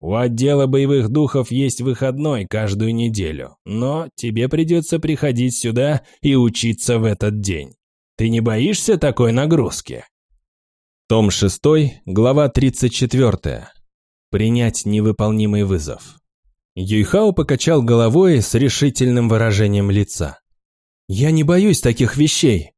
Speaker 1: У отдела боевых духов есть выходной каждую неделю, но тебе придется приходить сюда и учиться в этот день. Ты не боишься такой нагрузки?» Том 6, глава 34. Принять невыполнимый вызов. Юйхао покачал головой с решительным выражением лица. «Я не боюсь таких вещей!»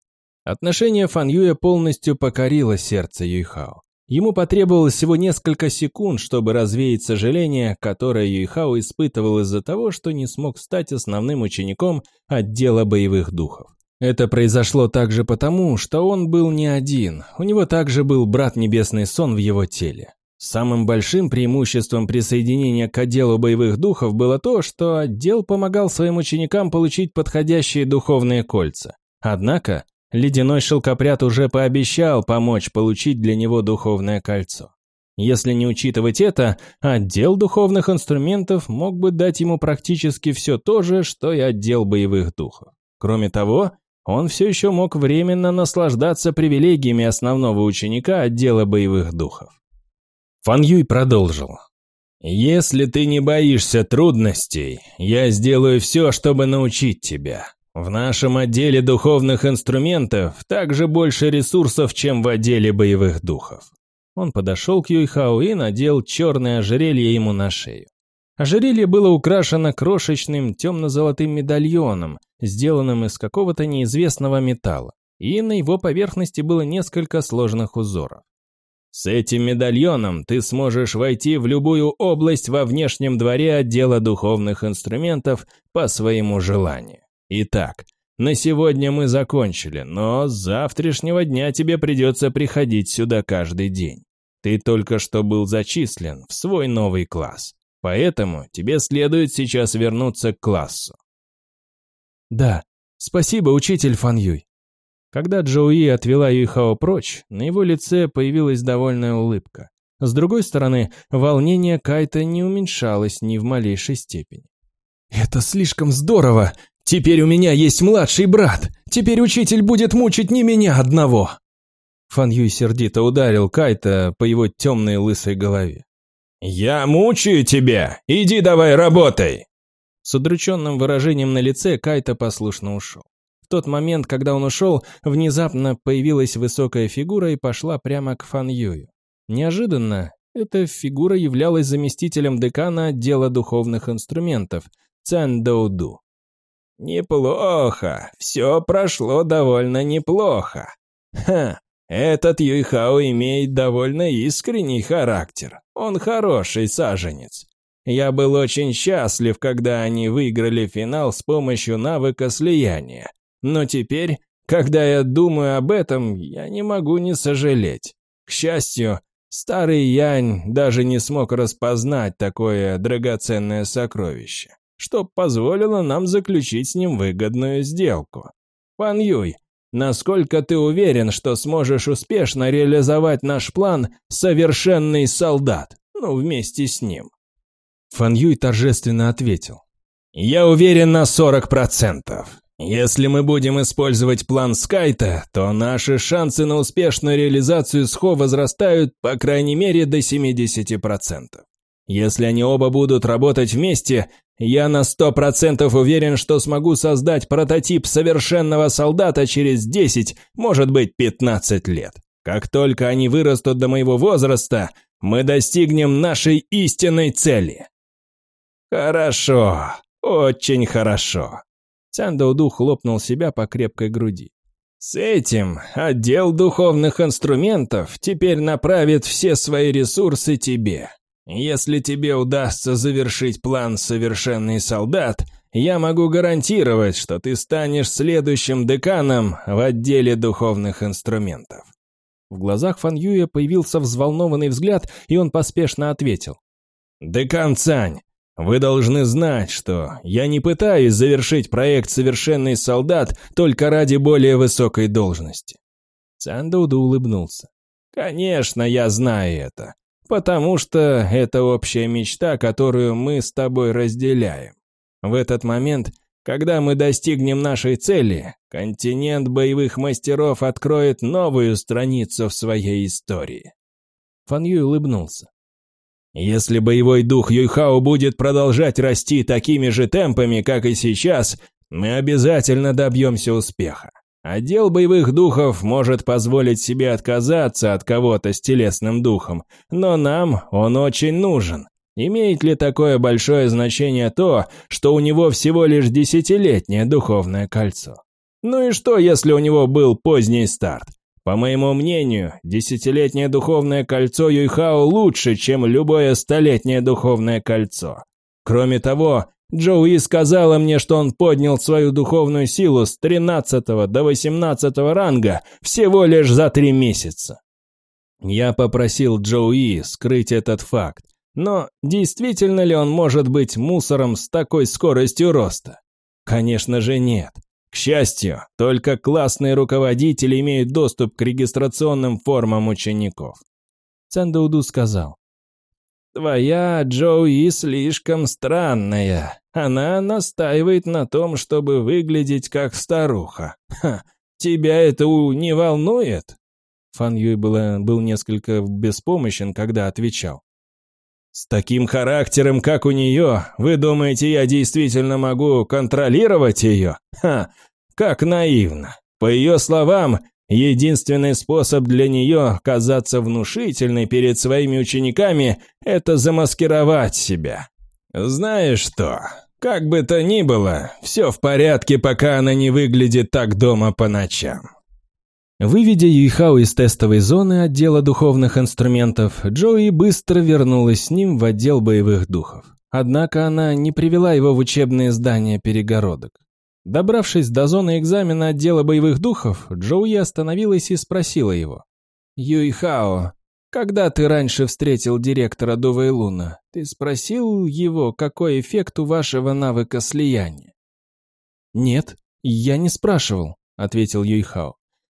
Speaker 1: Отношение Фан Юя полностью покорило сердце Юйхао. Ему потребовалось всего несколько секунд, чтобы развеять сожаление, которое Юйхао испытывал из-за того, что не смог стать основным учеником отдела боевых духов. Это произошло также потому, что он был не один, у него также был брат Небесный Сон в его теле. Самым большим преимуществом присоединения к отделу боевых духов было то, что отдел помогал своим ученикам получить подходящие духовные кольца. Однако, ледяной шелкопряд уже пообещал помочь получить для него духовное кольцо. Если не учитывать это, отдел духовных инструментов мог бы дать ему практически все то же, что и отдел боевых духов. Кроме того, он все еще мог временно наслаждаться привилегиями основного ученика отдела боевых духов. Фан Юй продолжил. «Если ты не боишься трудностей, я сделаю все, чтобы научить тебя. В нашем отделе духовных инструментов также больше ресурсов, чем в отделе боевых духов». Он подошел к Юйхао и надел черное ожерелье ему на шею. Ожерелье было украшено крошечным темно-золотым медальоном, сделанным из какого-то неизвестного металла, и на его поверхности было несколько сложных узоров. С этим медальоном ты сможешь войти в любую область во внешнем дворе отдела духовных инструментов по своему желанию. Итак, на сегодня мы закончили, но с завтрашнего дня тебе придется приходить сюда каждый день. Ты только что был зачислен в свой новый класс. Поэтому тебе следует сейчас вернуться к классу. Да, спасибо, учитель Фан Юй. Когда Джоуи отвела Юйхао прочь, на его лице появилась довольная улыбка. С другой стороны, волнение Кайта не уменьшалось ни в малейшей степени. «Это слишком здорово! Теперь у меня есть младший брат! Теперь учитель будет мучить не меня одного!» Фан Юй сердито ударил Кайта по его темной лысой голове. «Я мучаю тебя! Иди давай работай!» С удрученным выражением на лице Кайта послушно ушел. В тот момент, когда он ушел, внезапно появилась высокая фигура и пошла прямо к Фан Юю. Неожиданно эта фигура являлась заместителем декана отдела духовных инструментов Цэн Доуду. «Неплохо, все прошло довольно неплохо. Ха, Этот Юйхао имеет довольно искренний характер. Он хороший саженец. Я был очень счастлив, когда они выиграли финал с помощью навыка слияния. Но теперь, когда я думаю об этом, я не могу не сожалеть. К счастью, старый Янь даже не смог распознать такое драгоценное сокровище, что позволило нам заключить с ним выгодную сделку. Пан Юй, насколько ты уверен, что сможешь успешно реализовать наш план «Совершенный солдат», ну, вместе с ним?
Speaker 2: Фан Юй торжественно ответил.
Speaker 1: «Я уверен на 40%. Если мы будем использовать план Скайта, то наши шансы на успешную реализацию СХО возрастают, по крайней мере, до 70%. Если они оба будут работать вместе, я на 100% уверен, что смогу создать прототип совершенного солдата через 10, может быть, 15 лет. Как только они вырастут до моего возраста, мы достигнем нашей истинной цели. «Хорошо, очень хорошо». Цандауду хлопнул себя по крепкой груди. «С этим отдел духовных инструментов теперь направит все свои ресурсы тебе. Если тебе удастся завершить план «Совершенный солдат», я могу гарантировать, что ты станешь следующим деканом в отделе духовных инструментов».
Speaker 2: В глазах Фан Юя появился взволнованный взгляд, и он поспешно ответил.
Speaker 1: «Декан Цань, вы должны знать, что я не пытаюсь завершить проект «Совершенный солдат» только ради более высокой должности.
Speaker 2: Сандауду улыбнулся.
Speaker 1: Конечно, я знаю это, потому что это общая мечта, которую мы с тобой разделяем. В этот момент, когда мы достигнем нашей цели, континент боевых мастеров откроет новую страницу в своей истории.
Speaker 2: Фан Юй улыбнулся.
Speaker 1: Если боевой дух Юйхао будет продолжать расти такими же темпами, как и сейчас, мы обязательно добьемся успеха. Отдел боевых духов может позволить себе отказаться от кого-то с телесным духом, но нам он очень нужен. Имеет ли такое большое значение то, что у него всего лишь десятилетнее духовное кольцо? Ну и что, если у него был поздний старт? По моему мнению, десятилетнее духовное кольцо Юйхао лучше, чем любое столетнее духовное кольцо. Кроме того, Джоуи сказала мне, что он поднял свою духовную силу с 13 до 18 ранга всего лишь за три месяца. Я попросил Джоуи скрыть этот факт, но действительно ли он может быть мусором с такой скоростью роста? Конечно же нет. К счастью, только классные руководители имеют доступ к регистрационным формам учеников.
Speaker 2: Цандауду сказал.
Speaker 1: «Твоя Джоуи слишком странная. Она настаивает на том, чтобы выглядеть как старуха. Ха, тебя это не волнует?»
Speaker 2: Фан Юй было, был несколько беспомощен, когда отвечал.
Speaker 1: «С таким характером, как у нее, вы думаете, я действительно могу контролировать ее? Ха, как наивно. По ее словам, единственный способ для нее казаться внушительной перед своими учениками – это замаскировать себя. Знаешь что, как бы то ни было, все в порядке, пока она не выглядит так дома по ночам.
Speaker 2: Выведя Юйхао из тестовой зоны отдела духовных инструментов, Джои быстро вернулась с ним в отдел боевых духов. Однако она не привела его в учебные здания перегородок. Добравшись до зоны экзамена отдела боевых духов, Джоуи остановилась и спросила его. «Юйхао, когда ты раньше встретил директора Дувейлуна, ты спросил его, какой эффект у вашего навыка слияния?» «Нет, я не спрашивал», — ответил Юйхао.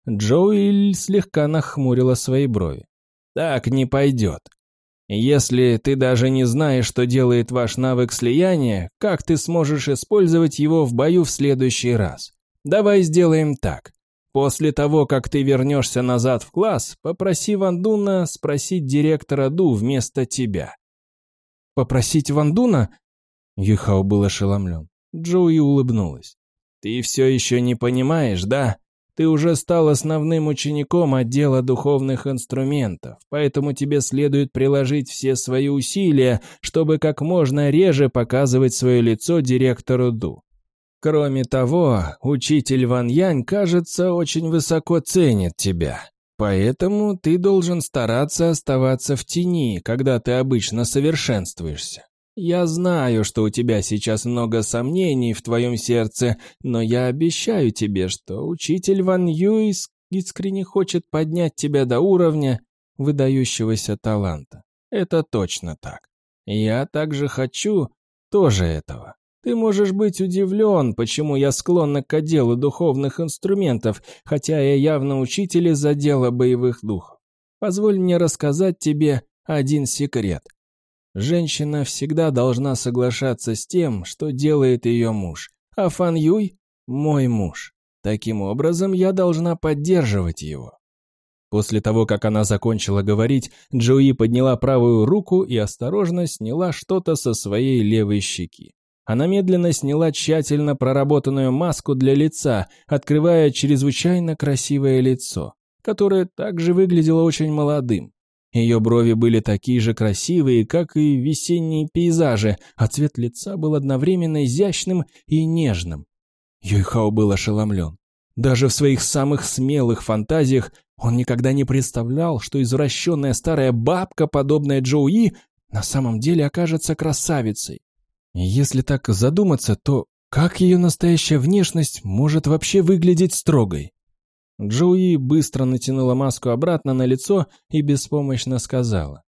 Speaker 2: Джоуэль слегка нахмурила свои брови.
Speaker 1: «Так не пойдет. Если ты даже не знаешь, что делает ваш навык слияния, как ты сможешь использовать его в бою в следующий раз? Давай сделаем так. После того, как ты вернешься назад в класс, попроси Вандуна спросить директора Ду вместо тебя».
Speaker 2: «Попросить Вандуна?» Юхао был ошеломлен. Джоуи улыбнулась.
Speaker 1: «Ты все еще не понимаешь, да? Ты уже стал основным учеником отдела духовных инструментов, поэтому тебе следует приложить все свои усилия, чтобы как можно реже показывать свое лицо директору Ду. Кроме того, учитель Ван Янь, кажется, очень высоко ценит тебя.
Speaker 2: Поэтому ты должен стараться оставаться в тени, когда ты обычно совершенствуешься. Я знаю, что у тебя сейчас много сомнений в твоем сердце, но я обещаю тебе, что учитель Ван Юис искренне хочет поднять тебя до уровня выдающегося таланта. Это точно так. Я также хочу тоже этого. Ты можешь быть удивлен, почему я склонна к отделу духовных инструментов, хотя я явно учитель из отдела боевых духов. Позволь мне рассказать тебе один секрет. Женщина всегда должна соглашаться с тем, что делает ее муж, а Фан Юй – мой муж. Таким образом, я должна поддерживать его. После того, как она закончила говорить, Джои подняла правую руку и осторожно сняла что-то со своей левой щеки. Она медленно сняла тщательно проработанную маску для лица, открывая чрезвычайно красивое лицо, которое также выглядело очень молодым. Ее брови были такие же красивые, как и весенние пейзажи, а цвет лица был одновременно изящным и нежным. Юйхао был ошеломлен. Даже в своих самых смелых фантазиях он никогда не представлял, что извращенная старая бабка, подобная Джоуи, на самом деле окажется красавицей. Если так задуматься, то как ее настоящая внешность может вообще выглядеть строгой? Джоуи быстро натянула маску обратно на лицо и беспомощно сказала.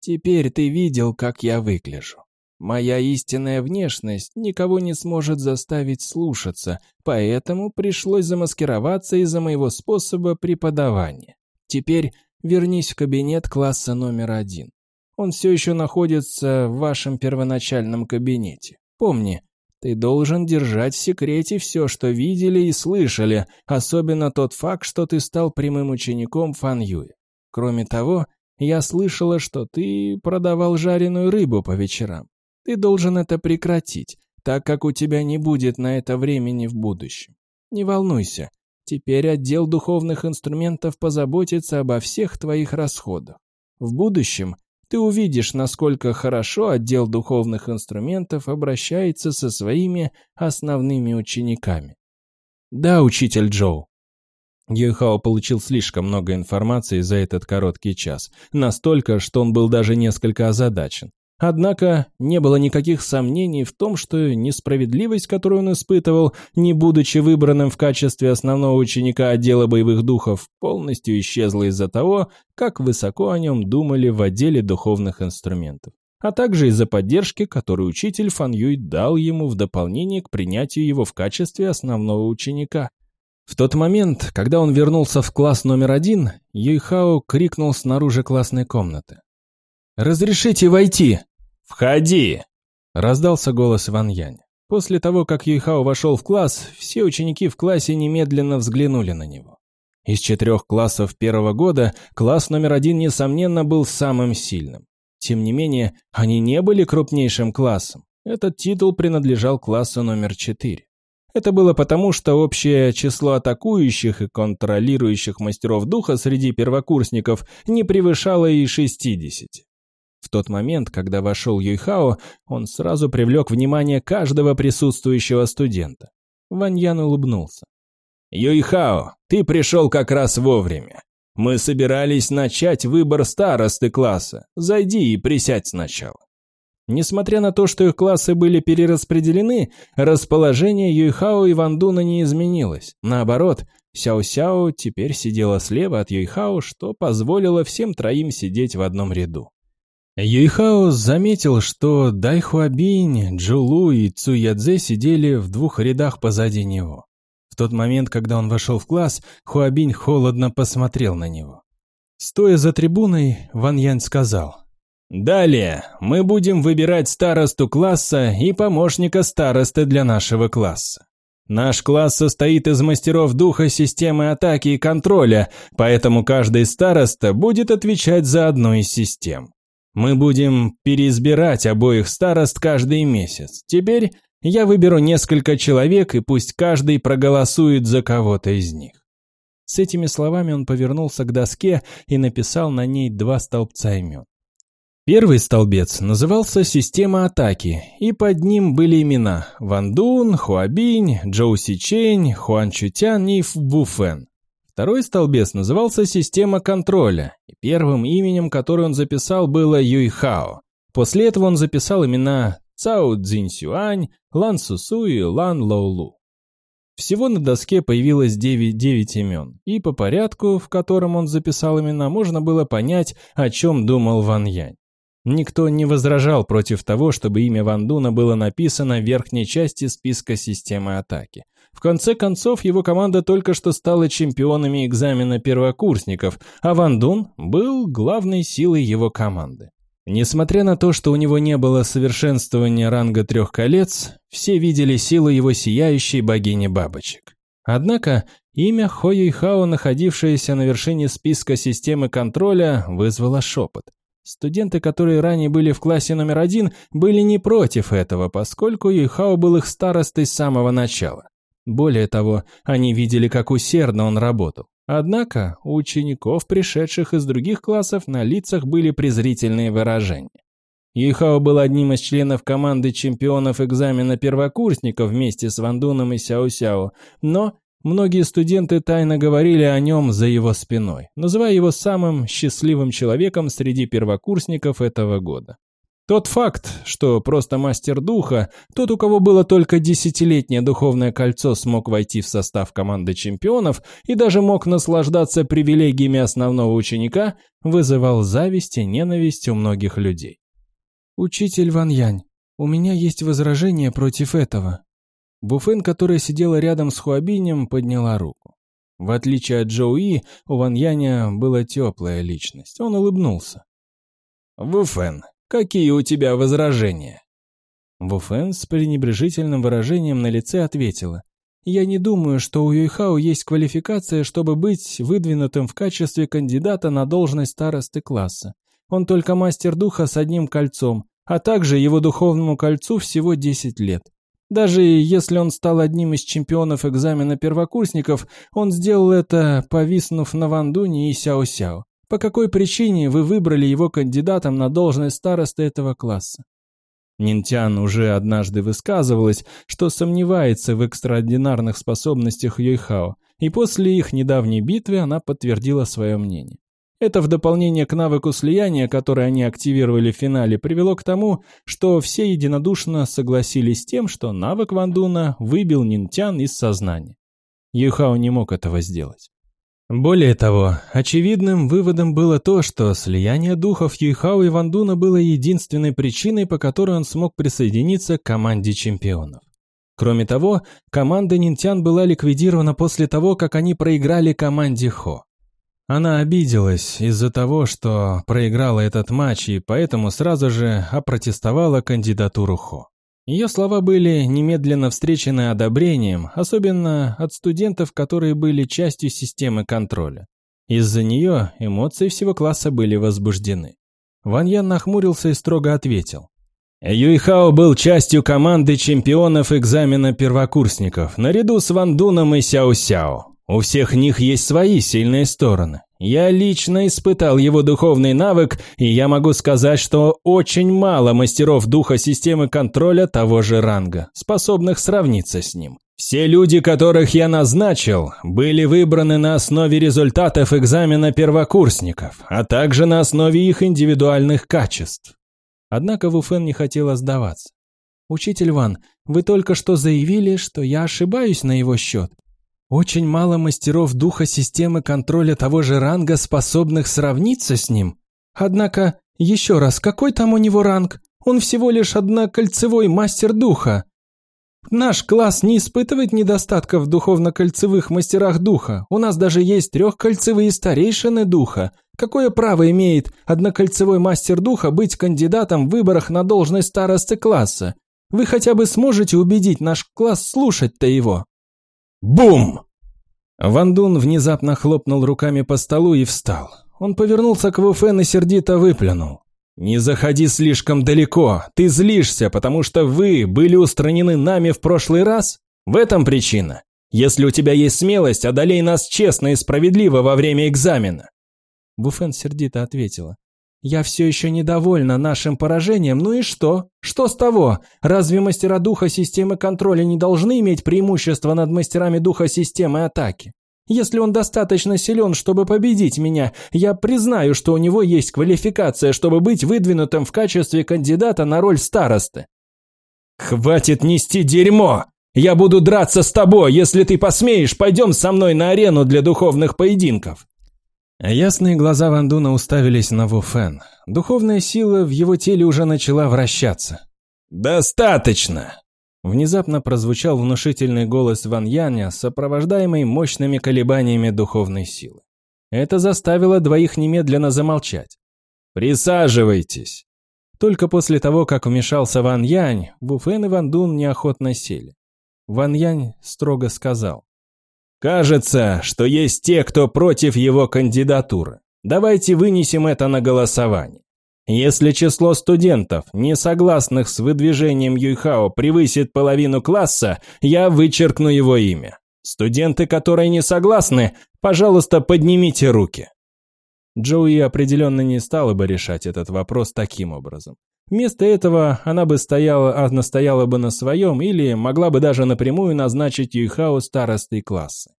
Speaker 2: «Теперь ты видел, как я выгляжу. Моя истинная внешность никого не сможет заставить слушаться, поэтому пришлось замаскироваться из-за моего способа преподавания. Теперь вернись в кабинет класса номер один. Он все еще находится в вашем первоначальном кабинете. Помни, ты должен держать в секрете все, что видели и слышали, особенно тот факт, что ты стал прямым учеником Фан Юя. Кроме того, я слышала, что ты продавал жареную рыбу по вечерам. Ты должен это прекратить, так как у тебя не будет на это времени в будущем. Не волнуйся, теперь отдел духовных инструментов позаботится обо всех твоих расходах. В будущем ты увидишь, насколько хорошо отдел духовных инструментов обращается со своими основными учениками. Да, учитель Джоу. Юхао получил слишком много информации за этот короткий час, настолько, что он был даже несколько озадачен. Однако не было никаких сомнений в том, что несправедливость, которую он испытывал, не будучи выбранным в качестве основного ученика отдела боевых духов, полностью исчезла из-за того, как высоко о нем думали в отделе духовных инструментов, а также из-за поддержки, которую учитель Фан Юй дал ему в дополнение к принятию его в качестве основного ученика. В тот момент, когда он вернулся в класс номер один, Юйхао крикнул снаружи классной комнаты. «Разрешите войти!» «Входи!» – раздался голос Ван Янь. После того, как Юйхао вошел в класс, все ученики в классе немедленно взглянули на него. Из четырех классов первого года класс номер один, несомненно, был самым сильным. Тем не менее, они не были крупнейшим классом. Этот титул принадлежал классу номер четыре. Это было потому, что общее число атакующих и контролирующих мастеров духа среди первокурсников не превышало и 60. В тот момент, когда вошел Юйхао, он сразу привлек внимание каждого присутствующего студента. Ваньян улыбнулся. «Юйхао, ты пришел как раз вовремя. Мы собирались начать выбор старосты класса. Зайди и присядь сначала». Несмотря на то, что их классы были перераспределены, расположение Юйхао и Вандуна не изменилось. Наоборот, Сяо-Сяо теперь сидела слева от Юйхао, что позволило всем троим сидеть в одном ряду. Юйхао заметил, что Дайхуабинь, Джулу и Цуядзе сидели в двух рядах позади него. В тот момент, когда он вошел в класс, Хуабинь холодно посмотрел на него. Стоя за трибуной, Ван Янь сказал, «Далее мы будем выбирать старосту класса и помощника старосты для нашего класса. Наш класс состоит из мастеров духа системы атаки и контроля, поэтому каждый староста будет отвечать за одну из систем. Мы будем переизбирать обоих старост каждый месяц. Теперь я выберу несколько человек, и пусть каждый проголосует за кого-то из них. С этими словами он повернулся к доске и написал на ней два столбца имен. Первый столбец назывался «Система атаки», и под ним были имена Ван Дун, Хуабинь, Джоу Сичень, Хуан Чутян и Фбуфен. Второй столбец назывался «Система контроля», и первым именем, которое он записал, было Юйхао. После этого он записал имена Цао Цзиньсюань, Лан Сусу и Лан Лоулу. Всего на доске появилось 9, 9 имен, и по порядку, в котором он записал имена, можно было понять, о чем думал Ван Янь. Никто не возражал против того, чтобы имя Ван Дуна было написано в верхней части списка системы атаки. В конце концов, его команда только что стала чемпионами экзамена первокурсников, а Ван Дун был главной силой его команды. Несмотря на то, что у него не было совершенствования ранга трех колец, все видели силу его сияющей богини бабочек. Однако имя Хо Юйхао, находившееся на вершине списка системы контроля, вызвало шепот. Студенты, которые ранее были в классе номер один, были не против этого, поскольку Юйхао был их старостой с самого начала. Более того, они видели, как усердно он работал. Однако у учеников, пришедших из других классов, на лицах были презрительные выражения. Юйхао был одним из членов команды чемпионов экзамена первокурсников вместе с Вандуном и Сяо-Сяо, но многие студенты тайно говорили о нем за его спиной, называя его самым счастливым человеком среди первокурсников этого года. Тот факт, что просто мастер духа, тот, у кого было только десятилетнее духовное кольцо, смог войти в состав команды чемпионов и даже мог наслаждаться привилегиями основного ученика, вызывал зависть и ненависть у многих людей. «Учитель Ван Янь, у меня есть возражение против этого». Буфен, которая сидела рядом с Хуабинем, подняла руку. В отличие от Джоуи, у Ван Яня была теплая личность. Он улыбнулся.
Speaker 1: «Буфен, Какие у тебя возражения?»
Speaker 2: Вуфен с пренебрежительным выражением на лице ответила. «Я не думаю, что у Юйхао есть квалификация, чтобы быть выдвинутым в качестве кандидата на должность старосты класса. Он только мастер духа с одним кольцом, а также его духовному кольцу всего 10 лет. Даже если он стал одним из чемпионов экзамена первокурсников, он сделал это, повиснув на Вандуне и Сяо-Сяо. По какой причине вы выбрали его кандидатом на должность старосты этого класса? Нинтян уже однажды высказывалась, что сомневается в экстраординарных способностях Юйхао, и после их недавней битвы она подтвердила свое мнение. Это в дополнение к навыку слияния, который они активировали в финале, привело к тому, что все единодушно согласились с тем, что навык Вандуна выбил Нинтян из сознания. Юйхао не мог этого сделать. Более того, очевидным выводом было то, что слияние духов Юйхао и Вандуна было единственной причиной, по которой он смог присоединиться к команде чемпионов. Кроме того, команда Нинтян была ликвидирована после того, как они проиграли команде Хо. Она обиделась из-за того, что проиграла этот матч и поэтому сразу же опротестовала кандидатуру Хо. Ее слова были немедленно встречены одобрением, особенно от студентов, которые были частью системы контроля. Из-за нее эмоции всего класса были возбуждены. Ван Ян нахмурился и строго ответил. Юйхао был частью команды чемпионов экзамена первокурсников, наряду с Ван Дуном и Сяо Сяо. У всех них есть свои сильные стороны. Я лично испытал его духовный навык, и я могу сказать, что очень мало мастеров духа системы контроля того же ранга, способных сравниться с ним. Все люди, которых я назначил, были выбраны на основе результатов экзамена первокурсников, а также на основе их индивидуальных качеств. Однако Вуфен не хотела сдаваться. «Учитель Ван, вы только что заявили, что я ошибаюсь на его счет. Очень мало мастеров духа системы контроля того же ранга, способных сравниться с ним. Однако, еще раз, какой там у него ранг? Он всего лишь однокольцевой мастер духа. Наш класс не испытывает недостатков в духовно-кольцевых мастерах духа. У нас даже есть трехкольцевые старейшины духа. Какое право имеет однокольцевой мастер духа быть кандидатом в выборах на должность старосты класса? Вы хотя бы сможете убедить наш класс слушать-то его?
Speaker 1: Бум!
Speaker 2: Ван Дун внезапно хлопнул руками по столу и встал. Он повернулся к Вуфен и сердито выплюнул. «Не заходи слишком далеко. Ты злишься, потому что вы были устранены нами в прошлый раз? В этом причина. Если у тебя есть смелость, одолей нас честно и справедливо во время экзамена». Буфен сердито ответила. Я все еще недовольна нашим поражением, ну и что? Что с того? Разве мастера духа системы контроля не должны иметь преимущество над мастерами духа системы атаки?
Speaker 3: Если он достаточно силен, чтобы победить меня, я признаю, что у него есть квалификация, чтобы быть выдвинутым в качестве кандидата на роль старосты».
Speaker 1: «Хватит нести дерьмо! Я буду драться с тобой, если ты посмеешь, пойдем со мной на арену для духовных поединков!»
Speaker 2: Ясные глаза Вандуна уставились на Ву Фэн. Духовная сила в его теле уже начала вращаться.
Speaker 1: «Достаточно!»
Speaker 2: Внезапно прозвучал внушительный голос Ван Яня, сопровождаемый мощными колебаниями духовной силы. Это заставило двоих немедленно замолчать.
Speaker 1: «Присаживайтесь!»
Speaker 2: Только после того, как вмешался Ван Янь, Вуфен и Ван Дун неохотно сели. Ван Янь строго сказал.
Speaker 1: «Кажется, что есть те, кто против его кандидатуры. Давайте вынесем это на голосование. Если число студентов, не согласных с выдвижением Юйхао, превысит половину класса, я вычеркну его имя. Студенты, которые не согласны, пожалуйста, поднимите руки.
Speaker 2: Джоуи определенно не стала бы решать этот вопрос таким образом. Вместо этого она бы стояла, а настояла бы на своем или могла бы даже напрямую назначить Юйхао старостой класса.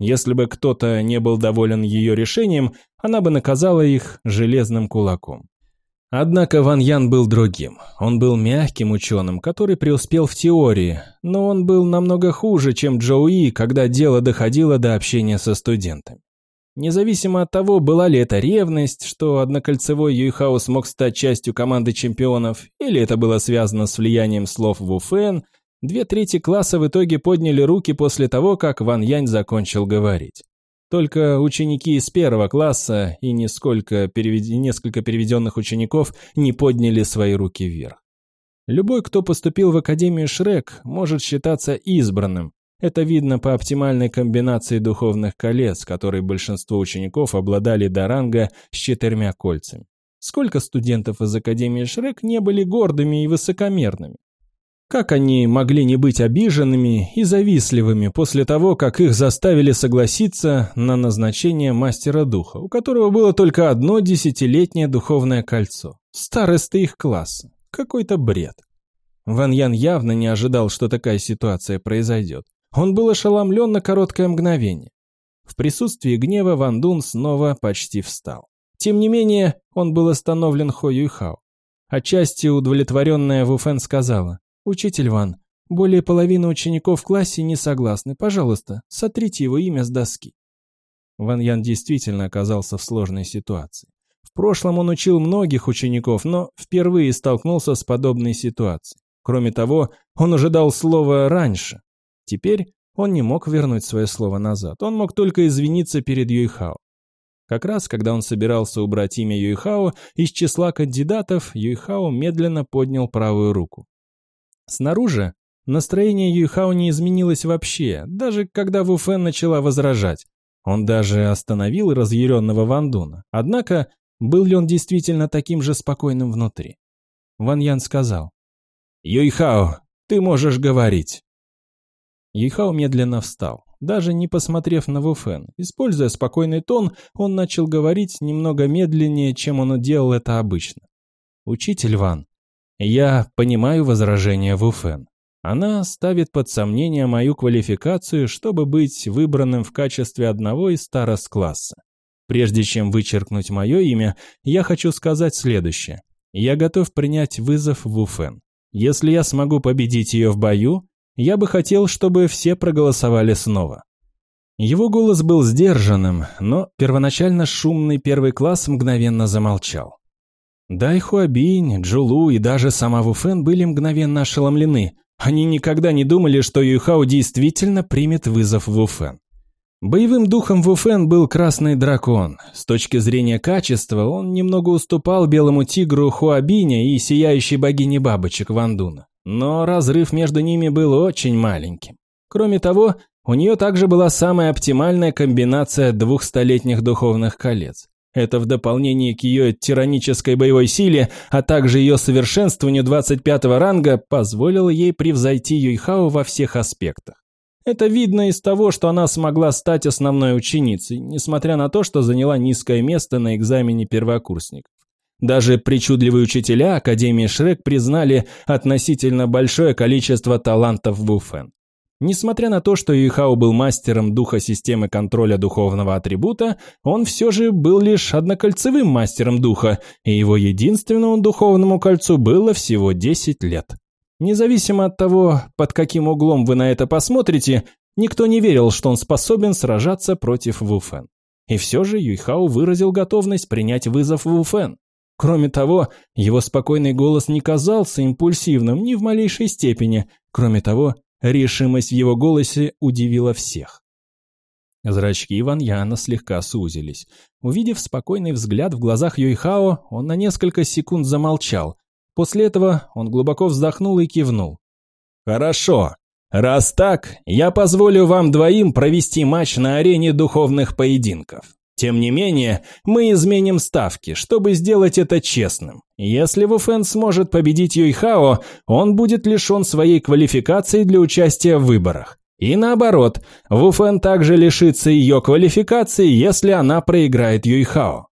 Speaker 2: Если бы кто-то не был доволен ее решением, она бы наказала их железным кулаком. Однако Ван Ян был другим. Он был мягким ученым, который преуспел в теории, но он был намного хуже, чем Джоуи, когда дело доходило до общения со студентами. Независимо от того, была ли это ревность, что однокольцевой Юйхао смог стать частью команды чемпионов, или это было связано с влиянием слов Ву Фэн, две трети класса в итоге подняли руки после того, как Ван Янь закончил говорить. Только ученики из первого класса и несколько, перевед... несколько переведенных учеников не подняли свои руки вверх. Любой, кто поступил в Академию Шрек, может считаться избранным. Это видно по оптимальной комбинации духовных колец, которой большинство учеников обладали до ранга с четырьмя кольцами. Сколько студентов из Академии Шрек не были гордыми и высокомерными? Как они могли не быть обиженными и завистливыми после того, как их заставили согласиться на назначение мастера духа, у которого было только одно десятилетнее духовное кольцо? Староста их класса. Какой-то бред. Ван Ян явно не ожидал, что такая ситуация произойдет. Он был ошеломлен на короткое мгновение. В присутствии гнева Ван Дун снова почти встал. Тем не менее, он был остановлен Хо Юйхао. Отчасти удовлетворенная Вуфен сказала, «Учитель Ван, более половины учеников в классе не согласны. Пожалуйста, сотрите его имя с доски». Ван Ян действительно оказался в сложной ситуации. В прошлом он учил многих учеников, но впервые столкнулся с подобной ситуацией. Кроме того, он уже дал слово раньше. Теперь он не мог вернуть свое слово назад. Он мог только извиниться перед Юйхао. Как раз, когда он собирался убрать имя Юйхао, из числа кандидатов Юйхао медленно поднял правую руку. Снаружи настроение Юйхао не изменилось вообще, даже когда Ву Фэн начала возражать. Он даже остановил разъяренного Ван Дуна. Однако, был ли он действительно таким же спокойным внутри? Ван Ян сказал. «Юйхао, ты можешь говорить». Юйхао медленно встал, даже не посмотрев на Вуфен. Используя спокойный тон, он начал говорить немного медленнее, чем он делал это обычно. «Учитель Ван, я понимаю возражение Вуфен. Она ставит под сомнение мою квалификацию, чтобы быть выбранным в качестве одного из старост класса. Прежде чем вычеркнуть мое имя, я хочу сказать следующее. Я готов принять вызов Вуфен. Если я смогу победить ее в бою, я бы хотел, чтобы все проголосовали снова. Его голос был сдержанным, но первоначально шумный первый класс мгновенно замолчал. Дай Хуабинь, Джулу и даже сама Вуфен были мгновенно ошеломлены. Они никогда не думали, что Юйхао действительно примет вызов Вуфен. Боевым духом Вуфен был красный дракон. С точки зрения качества он немного уступал белому тигру Хуабиня и сияющей богине бабочек Вандуна. Но разрыв между ними был очень маленьким. Кроме того, у нее также была самая оптимальная комбинация двух столетних духовных колец. Это в дополнение к ее тиранической боевой силе, а также ее совершенствованию 25 ранга позволило ей превзойти Юйхао во всех аспектах. Это видно из того, что она смогла стать основной ученицей, несмотря на то, что заняла низкое место на экзамене первокурсников. Даже причудливые учителя Академии Шрек признали относительно большое количество талантов в Буфен.
Speaker 3: Несмотря на то, что Юйхао был мастером духа системы контроля духовного атрибута, он все же был лишь однокольцевым мастером духа, и его единственному духовному кольцу было всего 10 лет. Независимо от того, под каким углом вы на это посмотрите, никто не верил, что он способен сражаться против Вуфен. И все же Юйхао выразил готовность принять вызов Вуфен. Кроме того, его спокойный голос не казался импульсивным ни в малейшей степени. Кроме того, решимость в его голосе удивила всех. Зрачки Ван Яна слегка сузились. Увидев спокойный взгляд в глазах Юйхао, он на несколько секунд замолчал. После этого он глубоко вздохнул и кивнул. «Хорошо. Раз так, я позволю вам двоим провести матч на арене духовных поединков. Тем не менее, мы изменим ставки, чтобы сделать это честным. Если Вуфен сможет победить Юйхао, он будет лишен своей квалификации для участия в выборах. И наоборот, Вуфен также лишится ее квалификации, если она проиграет Юйхао.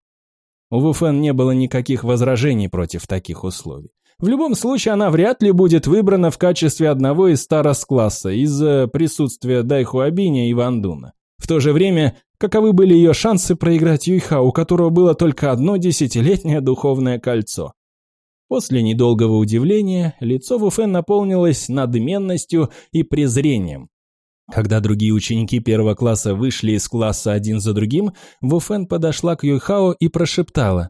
Speaker 3: У Вуфен не было никаких возражений против таких условий. В любом случае, она вряд ли будет выбрана в качестве одного из старост класса из-за присутствия Дайхуабиня и Вандуна. В то же время, каковы были ее шансы проиграть Юйха, у которого было только одно десятилетнее духовное кольцо? После недолгого удивления лицо Вуфен наполнилось надменностью и презрением. Когда другие ученики первого класса вышли из класса один за другим, Вуфен подошла к Юйхао и прошептала.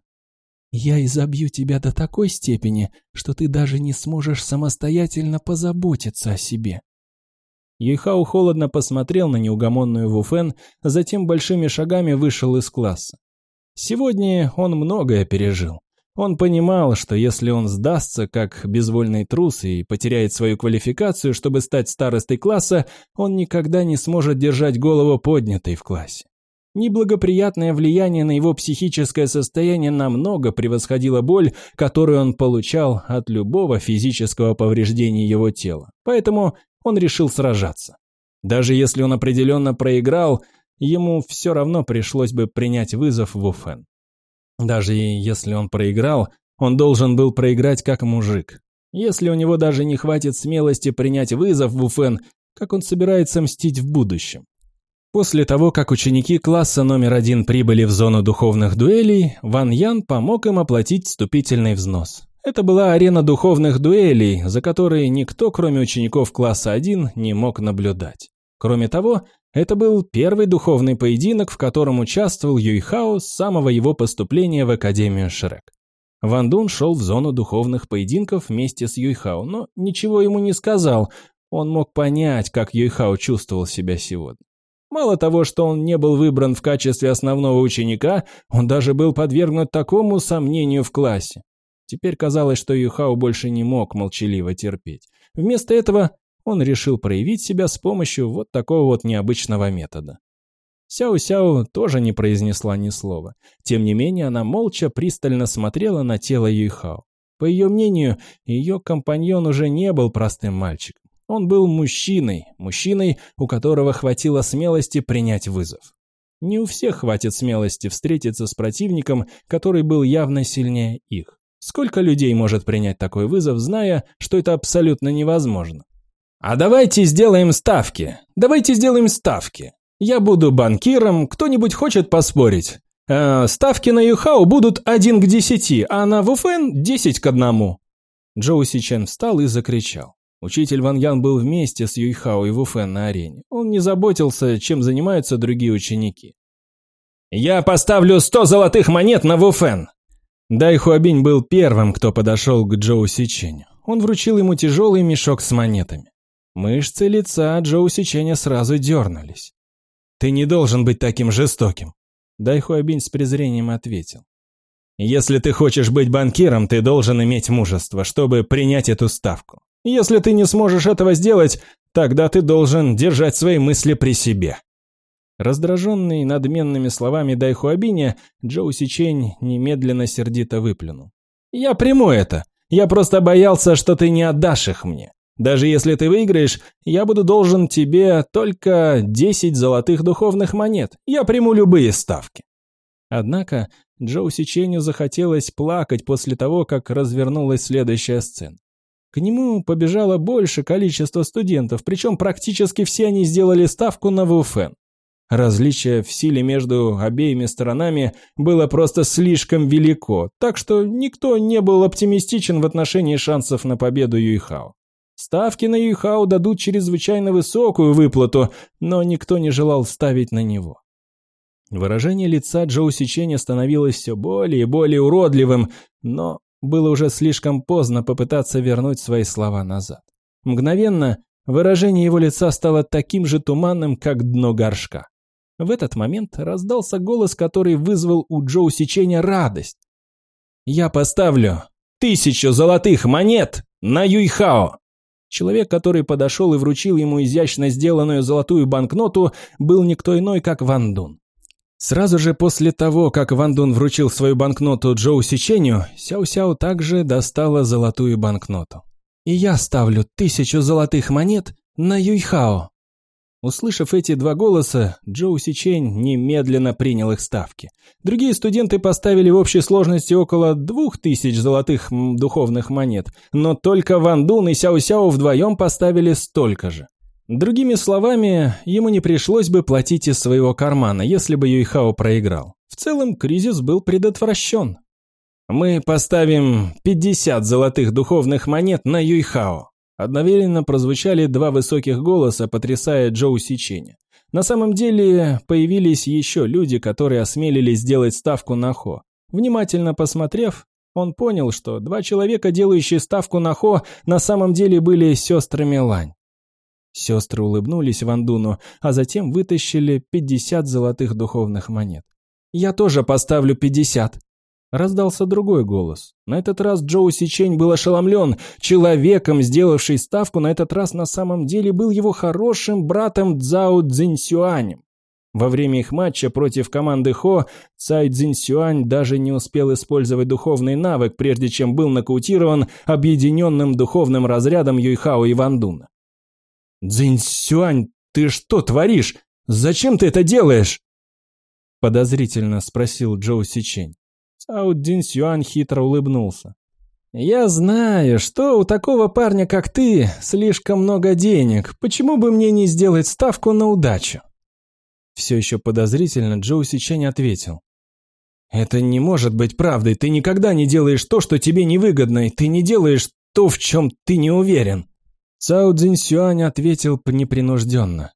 Speaker 3: «Я изобью тебя до такой степени, что ты даже не сможешь самостоятельно позаботиться о себе». Юйхао холодно посмотрел на неугомонную Вуфен, затем большими шагами вышел из класса. Сегодня он многое пережил. Он понимал, что если он сдастся как безвольный трус и потеряет свою квалификацию, чтобы стать старостой класса, он никогда не сможет держать голову поднятой в классе. Неблагоприятное влияние на его психическое состояние намного превосходило боль, которую он получал от любого физического повреждения его тела. Поэтому он решил сражаться. Даже если он определенно проиграл, ему все равно пришлось бы принять вызов в Уфен. Даже если он проиграл, он должен был проиграть как мужик. Если у него даже не хватит смелости принять вызов в Уфен, как он собирается мстить в будущем? После того, как ученики класса номер один прибыли в зону духовных дуэлей, Ван Ян помог им оплатить вступительный взнос. Это была арена духовных дуэлей, за которой никто, кроме учеников класса 1, не мог наблюдать. Кроме того, это был первый духовный поединок, в котором участвовал Юйхао с самого его поступления в Академию Шрек. Ван Дун шел в зону духовных поединков вместе с Юйхао, но ничего ему не сказал, он мог понять, как Юйхао чувствовал себя сегодня. Мало того, что он не был выбран в качестве основного ученика, он даже был подвергнут такому сомнению в классе. Теперь казалось, что Юхао больше не мог молчаливо терпеть. Вместо этого он решил проявить себя с помощью вот такого вот необычного метода. Сяо-Сяо тоже не произнесла ни слова. Тем не менее, она молча пристально смотрела на тело Юйхао. По ее мнению, ее компаньон уже не был простым мальчиком. Он был мужчиной, мужчиной, у которого хватило смелости принять вызов. Не у всех хватит смелости встретиться с противником, который был явно сильнее их. Сколько людей может принять такой вызов, зная, что это абсолютно невозможно? А давайте сделаем ставки. Давайте сделаем ставки. Я буду банкиром, кто-нибудь хочет поспорить? Э, ставки на Юхау будут 1 к 10, а на Вуфен 10 к 1. Джоу Сичен встал и закричал. Учитель Ван Ян был вместе с Юйхао и Вуфен на арене. Он не заботился, чем занимаются другие ученики. «Я поставлю 100 золотых монет на Вуфен!» Дай Хуабинь был первым, кто подошел к Джоу Сиченю. Он вручил ему тяжелый мешок с монетами. Мышцы лица Джоу Сиченя сразу дернулись. «Ты не должен быть таким жестоким», — Дай Хуабинь с презрением ответил. «Если ты хочешь быть банкиром, ты должен иметь мужество, чтобы принять эту ставку. Если ты не сможешь этого сделать, тогда ты должен держать свои мысли при себе». Раздраженный надменными словами Дайхуабиня, Джоу Сичень немедленно сердито выплюнул. «Я приму это. Я просто боялся, что ты не отдашь их мне. Даже если ты выиграешь, я буду должен тебе только 10 золотых духовных монет. Я приму любые ставки». Однако Джоу Сиченю захотелось плакать после того, как развернулась следующая сцена. К нему побежало больше количество студентов, причем практически все они сделали ставку на ВУФН. Различие в силе между обеими сторонами было просто слишком велико, так что никто не был оптимистичен в отношении шансов на победу Юйхао. Ставки на Юйхао дадут чрезвычайно высокую выплату, но никто не желал ставить на него. Выражение лица Джоу Сиченя становилось все более и более уродливым, но было уже слишком поздно попытаться вернуть свои слова назад. Мгновенно выражение его лица стало таким же туманным, как дно горшка. В этот момент раздался голос, который вызвал у Джоу Сиченя радость. «Я поставлю тысячу золотых монет на Юйхао!» Человек, который подошел и вручил ему изящно сделанную золотую банкноту, был никто иной, как Ван Дун. Сразу же после того, как Ван Дун вручил свою банкноту Джоу Сиченю, Сяо-Сяо также достала золотую банкноту. «И я ставлю тысячу золотых монет на Юйхао». Услышав эти два голоса, Джоу Сичень немедленно принял их ставки. Другие студенты поставили в общей сложности около двух тысяч золотых духовных монет, но только Ван Дун и Сяо-Сяо вдвоем поставили столько же. Другими словами, ему не пришлось бы платить из своего кармана, если бы Юйхао проиграл. В целом, кризис был предотвращен. Мы поставим 50 золотых духовных монет на Юйхао. Одновременно прозвучали два высоких голоса, потрясая Джоу Сиченя. На самом деле, появились еще люди, которые осмелились сделать ставку на Хо. Внимательно посмотрев, он понял, что два человека, делающие ставку на Хо, на самом деле были сестрами Лань. Сестры улыбнулись Вандуну, а затем вытащили 50 золотых духовных монет. «Я тоже поставлю 50!» Раздался другой голос. На этот раз Джоу Сичень был ошеломлен. Человеком, сделавший ставку, на этот раз на самом деле был его хорошим братом Цзао Цзиньсюанем. Во время их матча против команды Хо Цай Цзиньсюань даже не успел использовать духовный навык, прежде чем был нокаутирован объединенным духовным разрядом Юйхао и Вандуна. «Цзиньсюань, ты что творишь? Зачем ты это делаешь?» Подозрительно спросил Джоу Сичень. Цао Цзиньсюань хитро улыбнулся. «Я знаю, что у такого парня, как ты, слишком много денег. Почему бы мне не сделать ставку на удачу?» Все еще подозрительно Джоу Сичень ответил. «Это не может быть правдой. Ты никогда не делаешь то, что тебе невыгодно, и ты не делаешь то, в чем ты не уверен». Цао Цзиньсюань ответил непринужденно.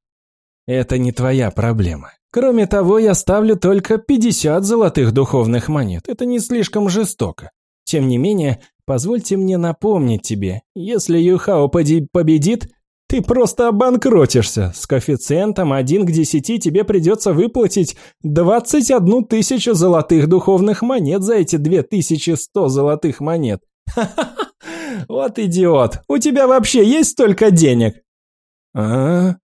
Speaker 3: «Это не твоя проблема. Кроме того, я ставлю только 50 золотых духовных монет. Это не слишком жестоко. Тем не менее, позвольте мне напомнить тебе, если Юхао победит, ты просто обанкротишься. С коэффициентом 1 к 10 тебе придется выплатить 21 тысячу золотых духовных монет за эти 2100 золотых монет. Ха-ха-ха! Вот идиот! У тебя вообще есть столько денег?» а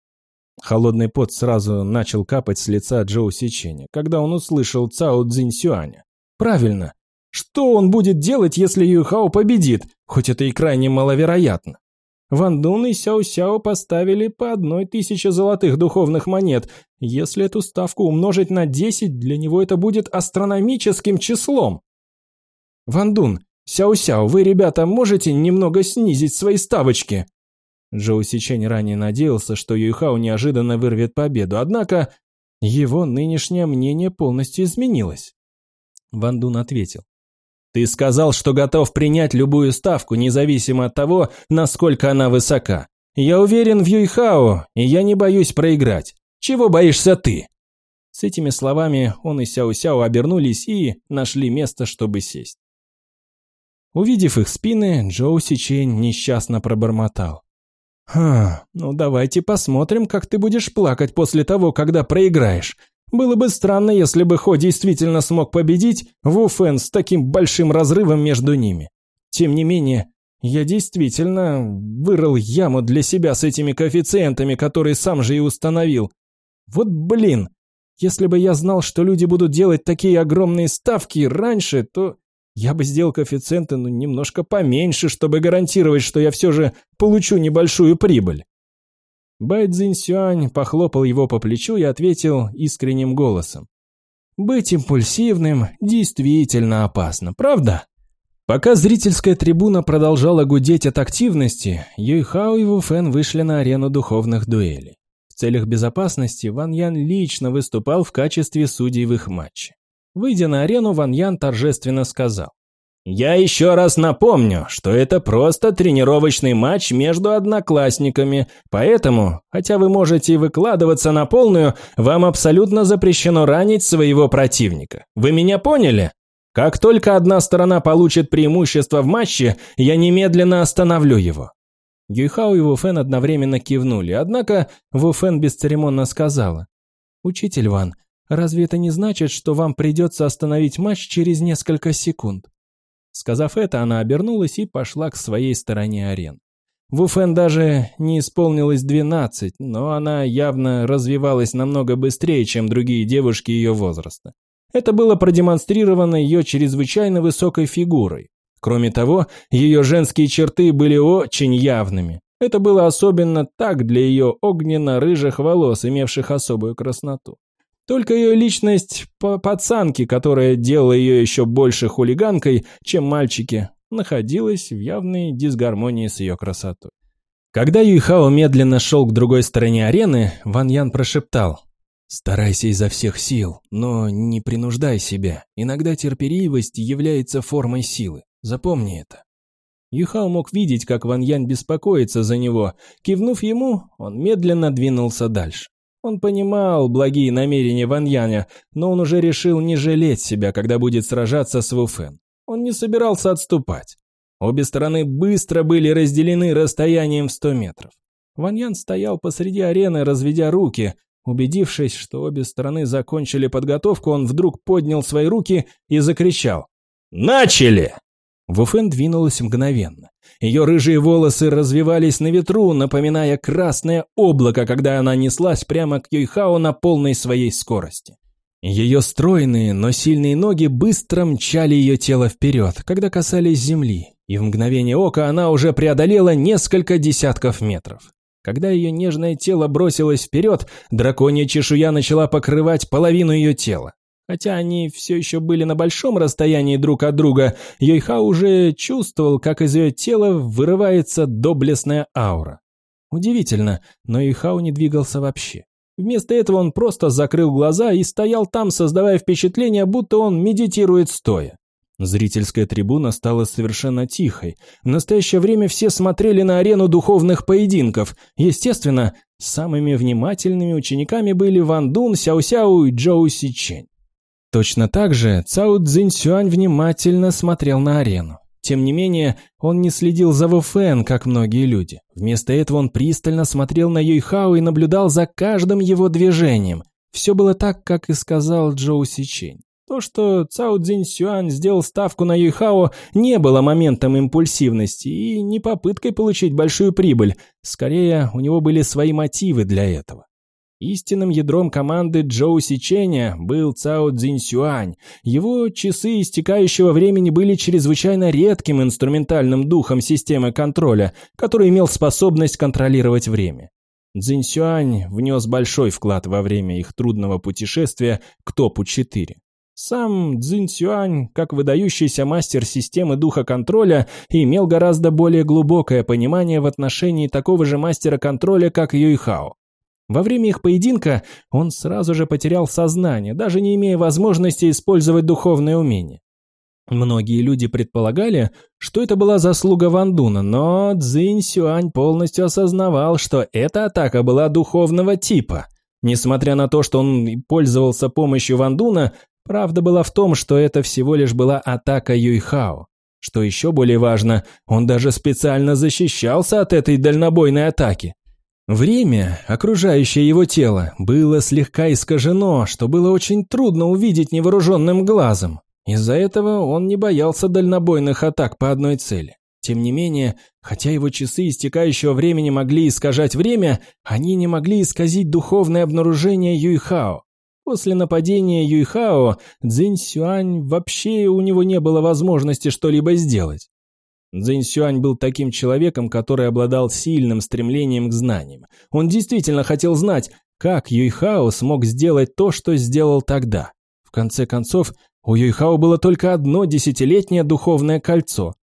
Speaker 3: Холодный пот сразу начал капать с лица Джоу Сиченя, когда он услышал Цао Цзиньсюаня. «Правильно. Что он будет делать, если Юхао победит, хоть это и крайне маловероятно?» Ван Дун и Сяо Сяо поставили по одной тысяче золотых духовных монет. Если эту ставку умножить на десять, для него это будет астрономическим числом. Ван Дун, «Сяо-сяо, вы, ребята, можете немного снизить свои ставочки?» Джоу Сичень ранее надеялся, что Юйхао неожиданно вырвет победу, однако его нынешнее мнение полностью изменилось. Ван Дун ответил. «Ты сказал, что готов принять любую ставку, независимо от того, насколько она высока. Я уверен в Юйхао, и я не боюсь проиграть. Чего боишься ты?» С этими словами он и Сяо-Сяо обернулись и нашли место, чтобы сесть. Увидев их спины, Джоу Сичень несчастно пробормотал. «Ха, ну давайте посмотрим, как ты будешь плакать после того, когда проиграешь. Было бы странно, если бы Хо действительно смог победить Ву Фэн с таким большим разрывом между ними. Тем не менее, я действительно вырыл яму для себя с этими коэффициентами, которые сам же и установил. Вот блин, если бы я знал, что люди будут делать такие огромные ставки раньше, то я бы сделал коэффициенты ну, немножко поменьше, чтобы гарантировать, что я все же получу небольшую прибыль. Бай Цзиньсюань похлопал его по плечу и ответил искренним голосом. «Быть импульсивным действительно опасно, правда?» Пока зрительская трибуна продолжала гудеть от активности, Юйхао и Ву Фэн вышли на арену духовных дуэлей. В целях безопасности Ван Ян лично выступал в качестве судей в их матче. Выйдя на арену, Ван Ян торжественно сказал. «Я еще раз напомню, что это просто тренировочный матч между одноклассниками, поэтому, хотя вы можете выкладываться на полную, вам абсолютно запрещено ранить своего противника. Вы меня поняли?» Как только одна сторона получит преимущество в матче, я немедленно остановлю его». Юйхао и Вуфен одновременно кивнули, однако Вуфен бесцеремонно сказала. «Учитель Ван, разве это не значит, что вам придется остановить матч через несколько секунд?» Сказав это, она обернулась и пошла к своей стороне арен. Вуфен даже не исполнилось 12, но она явно развивалась намного быстрее, чем другие девушки ее возраста. Это было продемонстрировано ее чрезвычайно высокой фигурой. Кроме того, ее женские черты были очень явными. Это было особенно так для ее огненно-рыжих волос, имевших особую красноту. Только ее личность пацанки, которая делала ее еще больше хулиганкой, чем мальчики, находилась в явной дисгармонии с ее красотой. Когда Юйхао медленно шел к другой стороне арены, Ван Ян прошептал Старайся изо всех сил, но не принуждай себя. Иногда терпеливость является формой силы. Запомни это. Юхао мог видеть, как Ван Ян беспокоится за него. Кивнув ему, он медленно двинулся дальше. Он понимал благие намерения Ван Яня, но он уже решил не жалеть себя, когда будет сражаться с Ву Фэн. Он не собирался отступать. Обе стороны быстро были разделены расстоянием в 100 метров. Ван Ян стоял посреди арены, разведя руки, Убедившись, что обе стороны закончили подготовку, он вдруг поднял свои руки и закричал «Начали!». Вуфен двинулась мгновенно. Ее рыжие волосы развивались на ветру, напоминая красное облако, когда она неслась прямо к Юйхао на полной своей скорости. Ее стройные, но сильные ноги быстро мчали ее тело вперед, когда касались земли, и в мгновение ока она уже преодолела несколько десятков метров. Когда ее нежное тело бросилось вперед, драконья чешуя начала покрывать половину ее тела. Хотя они все еще были на большом расстоянии друг от друга, Йойха уже чувствовал, как из ее тела вырывается доблестная аура. Удивительно, но Йойхау не двигался вообще. Вместо этого он просто закрыл глаза и стоял там, создавая впечатление, будто он медитирует стоя. Зрительская трибуна стала совершенно тихой. В настоящее время все смотрели на арену духовных поединков. Естественно, самыми внимательными учениками были Ван Дун, Сяо Сяо и Джоу Си Чень. Точно так же Цао Цзинь Сюань внимательно смотрел на арену. Тем не менее, он не следил за Ву Фэн, как многие люди. Вместо этого он пристально смотрел на Юйхао и наблюдал за каждым его движением. Все было так, как и сказал Джоу Си Чень. То, что Цао Цзинь Сюань сделал ставку на Юйхао, не было моментом импульсивности и не попыткой получить большую прибыль. Скорее, у него были свои мотивы для этого. Истинным ядром команды Джоу Сиченя был Цао Цзинь Сюань. Его часы истекающего времени были чрезвычайно редким инструментальным духом системы контроля, который имел способность контролировать время. Цзинь Сюань внес большой вклад во время их трудного путешествия к топу-4. Сам Цзинь Цюань, как выдающийся мастер системы духа контроля, имел гораздо более глубокое понимание в отношении такого же мастера контроля, как Юйхао. Во время их поединка он сразу же потерял сознание, даже не имея возможности использовать духовное умение. Многие люди предполагали, что это была заслуга Вандуна, но Цзинь Сюань полностью осознавал, что эта атака была духовного типа. Несмотря на то, что он пользовался помощью Вандуна, Правда была в том, что это всего лишь была атака Юйхао. Что еще более важно, он даже специально защищался от этой дальнобойной атаки. Время, окружающее его тело, было слегка искажено, что было очень трудно увидеть невооруженным глазом. Из-за этого он не боялся дальнобойных атак по одной цели. Тем не менее, хотя его часы истекающего времени могли искажать время, они не могли исказить духовное обнаружение Юйхао. После нападения Юйхао Цзинь Сюань вообще у него не было возможности что-либо сделать. Цзинь Сюань был таким человеком, который обладал сильным стремлением к знаниям. Он действительно хотел знать, как Юйхао смог сделать то, что сделал тогда. В конце концов, У Юйхао было только одно десятилетнее духовное кольцо.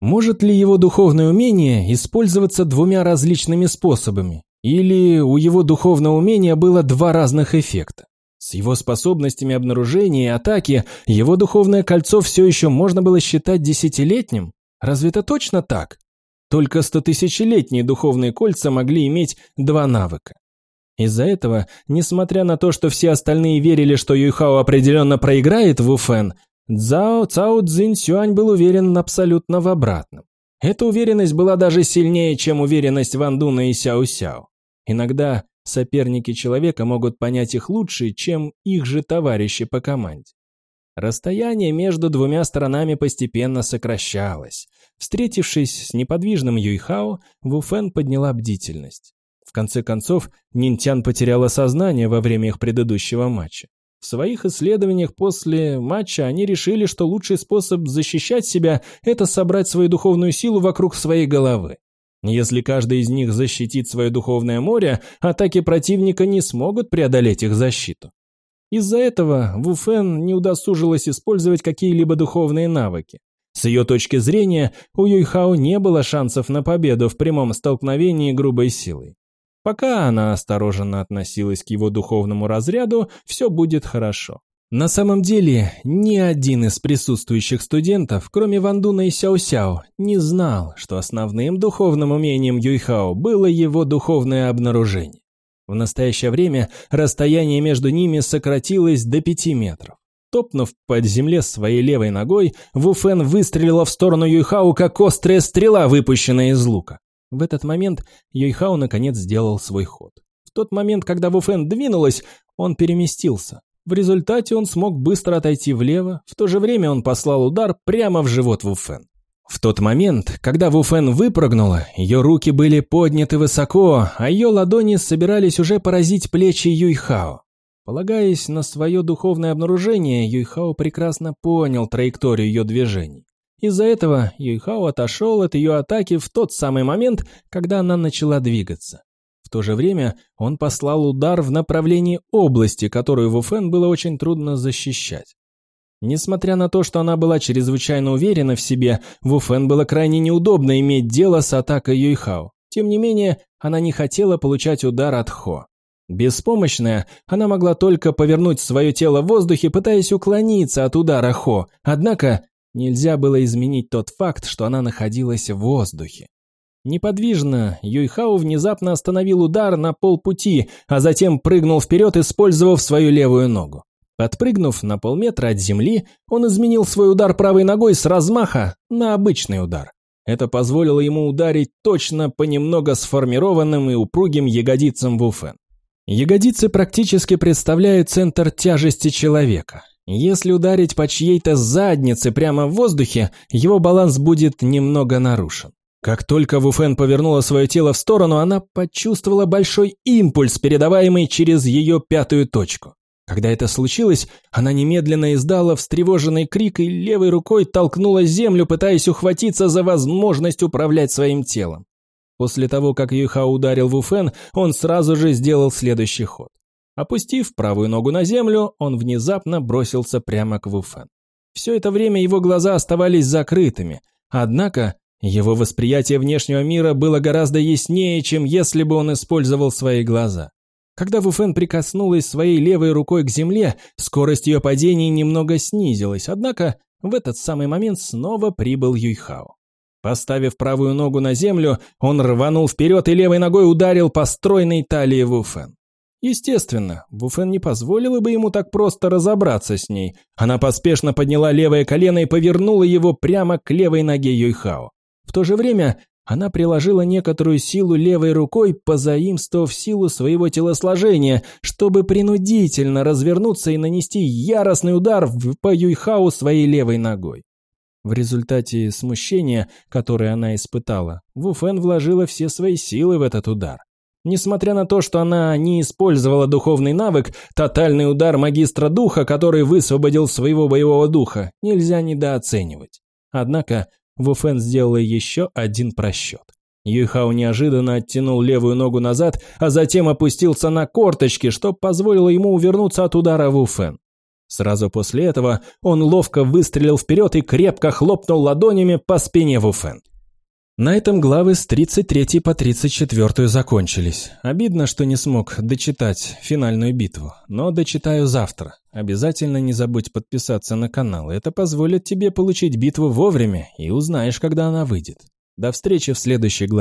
Speaker 3: Может ли его духовное умение использоваться двумя различными способами? Или у его духовного умения было два разных эффекта? С его способностями обнаружения и атаки его духовное кольцо все еще можно было считать десятилетним? Разве это точно так? Только стотысячелетние духовные кольца могли иметь два навыка. Из-за этого, несмотря на то, что все остальные верили, что Юйхао определенно проиграет в Уфен, Цао Цао Цзинь Сюань был уверен абсолютно в обратном. Эта уверенность была даже сильнее, чем уверенность Ван Дуна и Сяо Сяо. Иногда Соперники человека могут понять их лучше, чем их же товарищи по команде. Расстояние между двумя сторонами постепенно сокращалось. Встретившись с неподвижным Юйхао, Вуфен подняла бдительность. В конце концов, Нинтян потеряла сознание во время их предыдущего матча. В своих исследованиях после матча они решили, что лучший способ защищать себя – это собрать свою духовную силу вокруг своей головы. Если каждый из них защитит свое духовное море, атаки противника не смогут преодолеть их защиту. Из-за этого Вуфен не удосужилась использовать какие-либо духовные навыки. С ее точки зрения, у Юйхао не было шансов на победу в прямом столкновении грубой силой. Пока она осторожно относилась к его духовному разряду, все будет хорошо. На самом деле, ни один из присутствующих студентов, кроме Вандуна и Сяо-Сяо, не знал, что основным духовным умением Юйхао было его духовное обнаружение. В настоящее время расстояние между ними сократилось до пяти метров. Топнув под земле своей левой ногой, Вуфен выстрелила в сторону Юйхао, как острая стрела, выпущенная из лука. В этот момент Юйхао наконец сделал свой ход. В тот момент, когда Вуфен двинулась, он переместился. В результате он смог быстро отойти влево, в то же время он послал удар прямо в живот Вуфен. В тот момент, когда Вуфен выпрыгнула, ее руки были подняты высоко, а ее ладони собирались уже поразить плечи Юйхао. Полагаясь на свое духовное обнаружение, Юйхао прекрасно понял траекторию ее движений. Из-за этого Юйхао отошел от ее атаки в тот самый момент, когда она начала двигаться. В то же время он послал удар в направлении области, которую Вуфен было очень трудно защищать. Несмотря на то, что она была чрезвычайно уверена в себе, Вуфен было крайне неудобно иметь дело с атакой Юйхао. Тем не менее, она не хотела получать удар от Хо. Беспомощная, она могла только повернуть свое тело в воздухе, пытаясь уклониться от удара Хо, однако нельзя было изменить тот факт, что она находилась в воздухе. Неподвижно, Юйхао внезапно остановил удар на полпути, а затем прыгнул вперед, использовав свою левую ногу. Подпрыгнув на полметра от земли, он изменил свой удар правой ногой с размаха на обычный удар. Это позволило ему ударить точно по немного сформированным и упругим ягодицам Вуфен. Ягодицы практически представляют центр тяжести человека. Если ударить по чьей-то заднице прямо в воздухе, его баланс будет немного нарушен. Как только Вуфен повернула свое тело в сторону, она почувствовала большой импульс, передаваемый через ее пятую точку. Когда это случилось, она немедленно издала встревоженный крик и левой рукой толкнула землю, пытаясь ухватиться за возможность управлять своим телом. После того, как Юха ударил Вуфен, он сразу же сделал следующий ход. Опустив правую ногу на землю, он внезапно бросился прямо к Вуфен. Все это время его глаза оставались закрытыми, однако его восприятие внешнего мира было гораздо яснее, чем если бы он использовал свои глаза. Когда Вуфен прикоснулась своей левой рукой к земле, скорость ее падения немного снизилась, однако в этот самый момент снова прибыл Юйхао. Поставив правую ногу на землю, он рванул вперед и левой ногой ударил по стройной талии Вуфен. Естественно, Вуфен не позволила бы ему так просто разобраться с ней. Она поспешно подняла левое колено и повернула его прямо к левой ноге Юйхао. В то же время она приложила некоторую силу левой рукой, позаимствовав силу своего телосложения, чтобы принудительно развернуться и нанести яростный удар по Юйхау своей левой ногой. В результате смущения, которое она испытала, Вуфен вложила все свои силы в этот удар. Несмотря на то, что она не использовала духовный навык, тотальный удар магистра духа, который высвободил своего боевого духа, нельзя недооценивать. Однако Вуфен сделала еще один просчет. Юйхао неожиданно оттянул левую ногу назад, а затем опустился на корточки, что позволило ему увернуться от удара Вуфен. Сразу после этого он ловко выстрелил вперед и крепко хлопнул ладонями по спине Вуфен. На этом главы с 33 по 34 закончились. Обидно, что не смог дочитать финальную битву, но дочитаю завтра. Обязательно не забудь подписаться на канал, это позволит тебе получить битву вовремя и узнаешь, когда она выйдет. До встречи в следующей главе.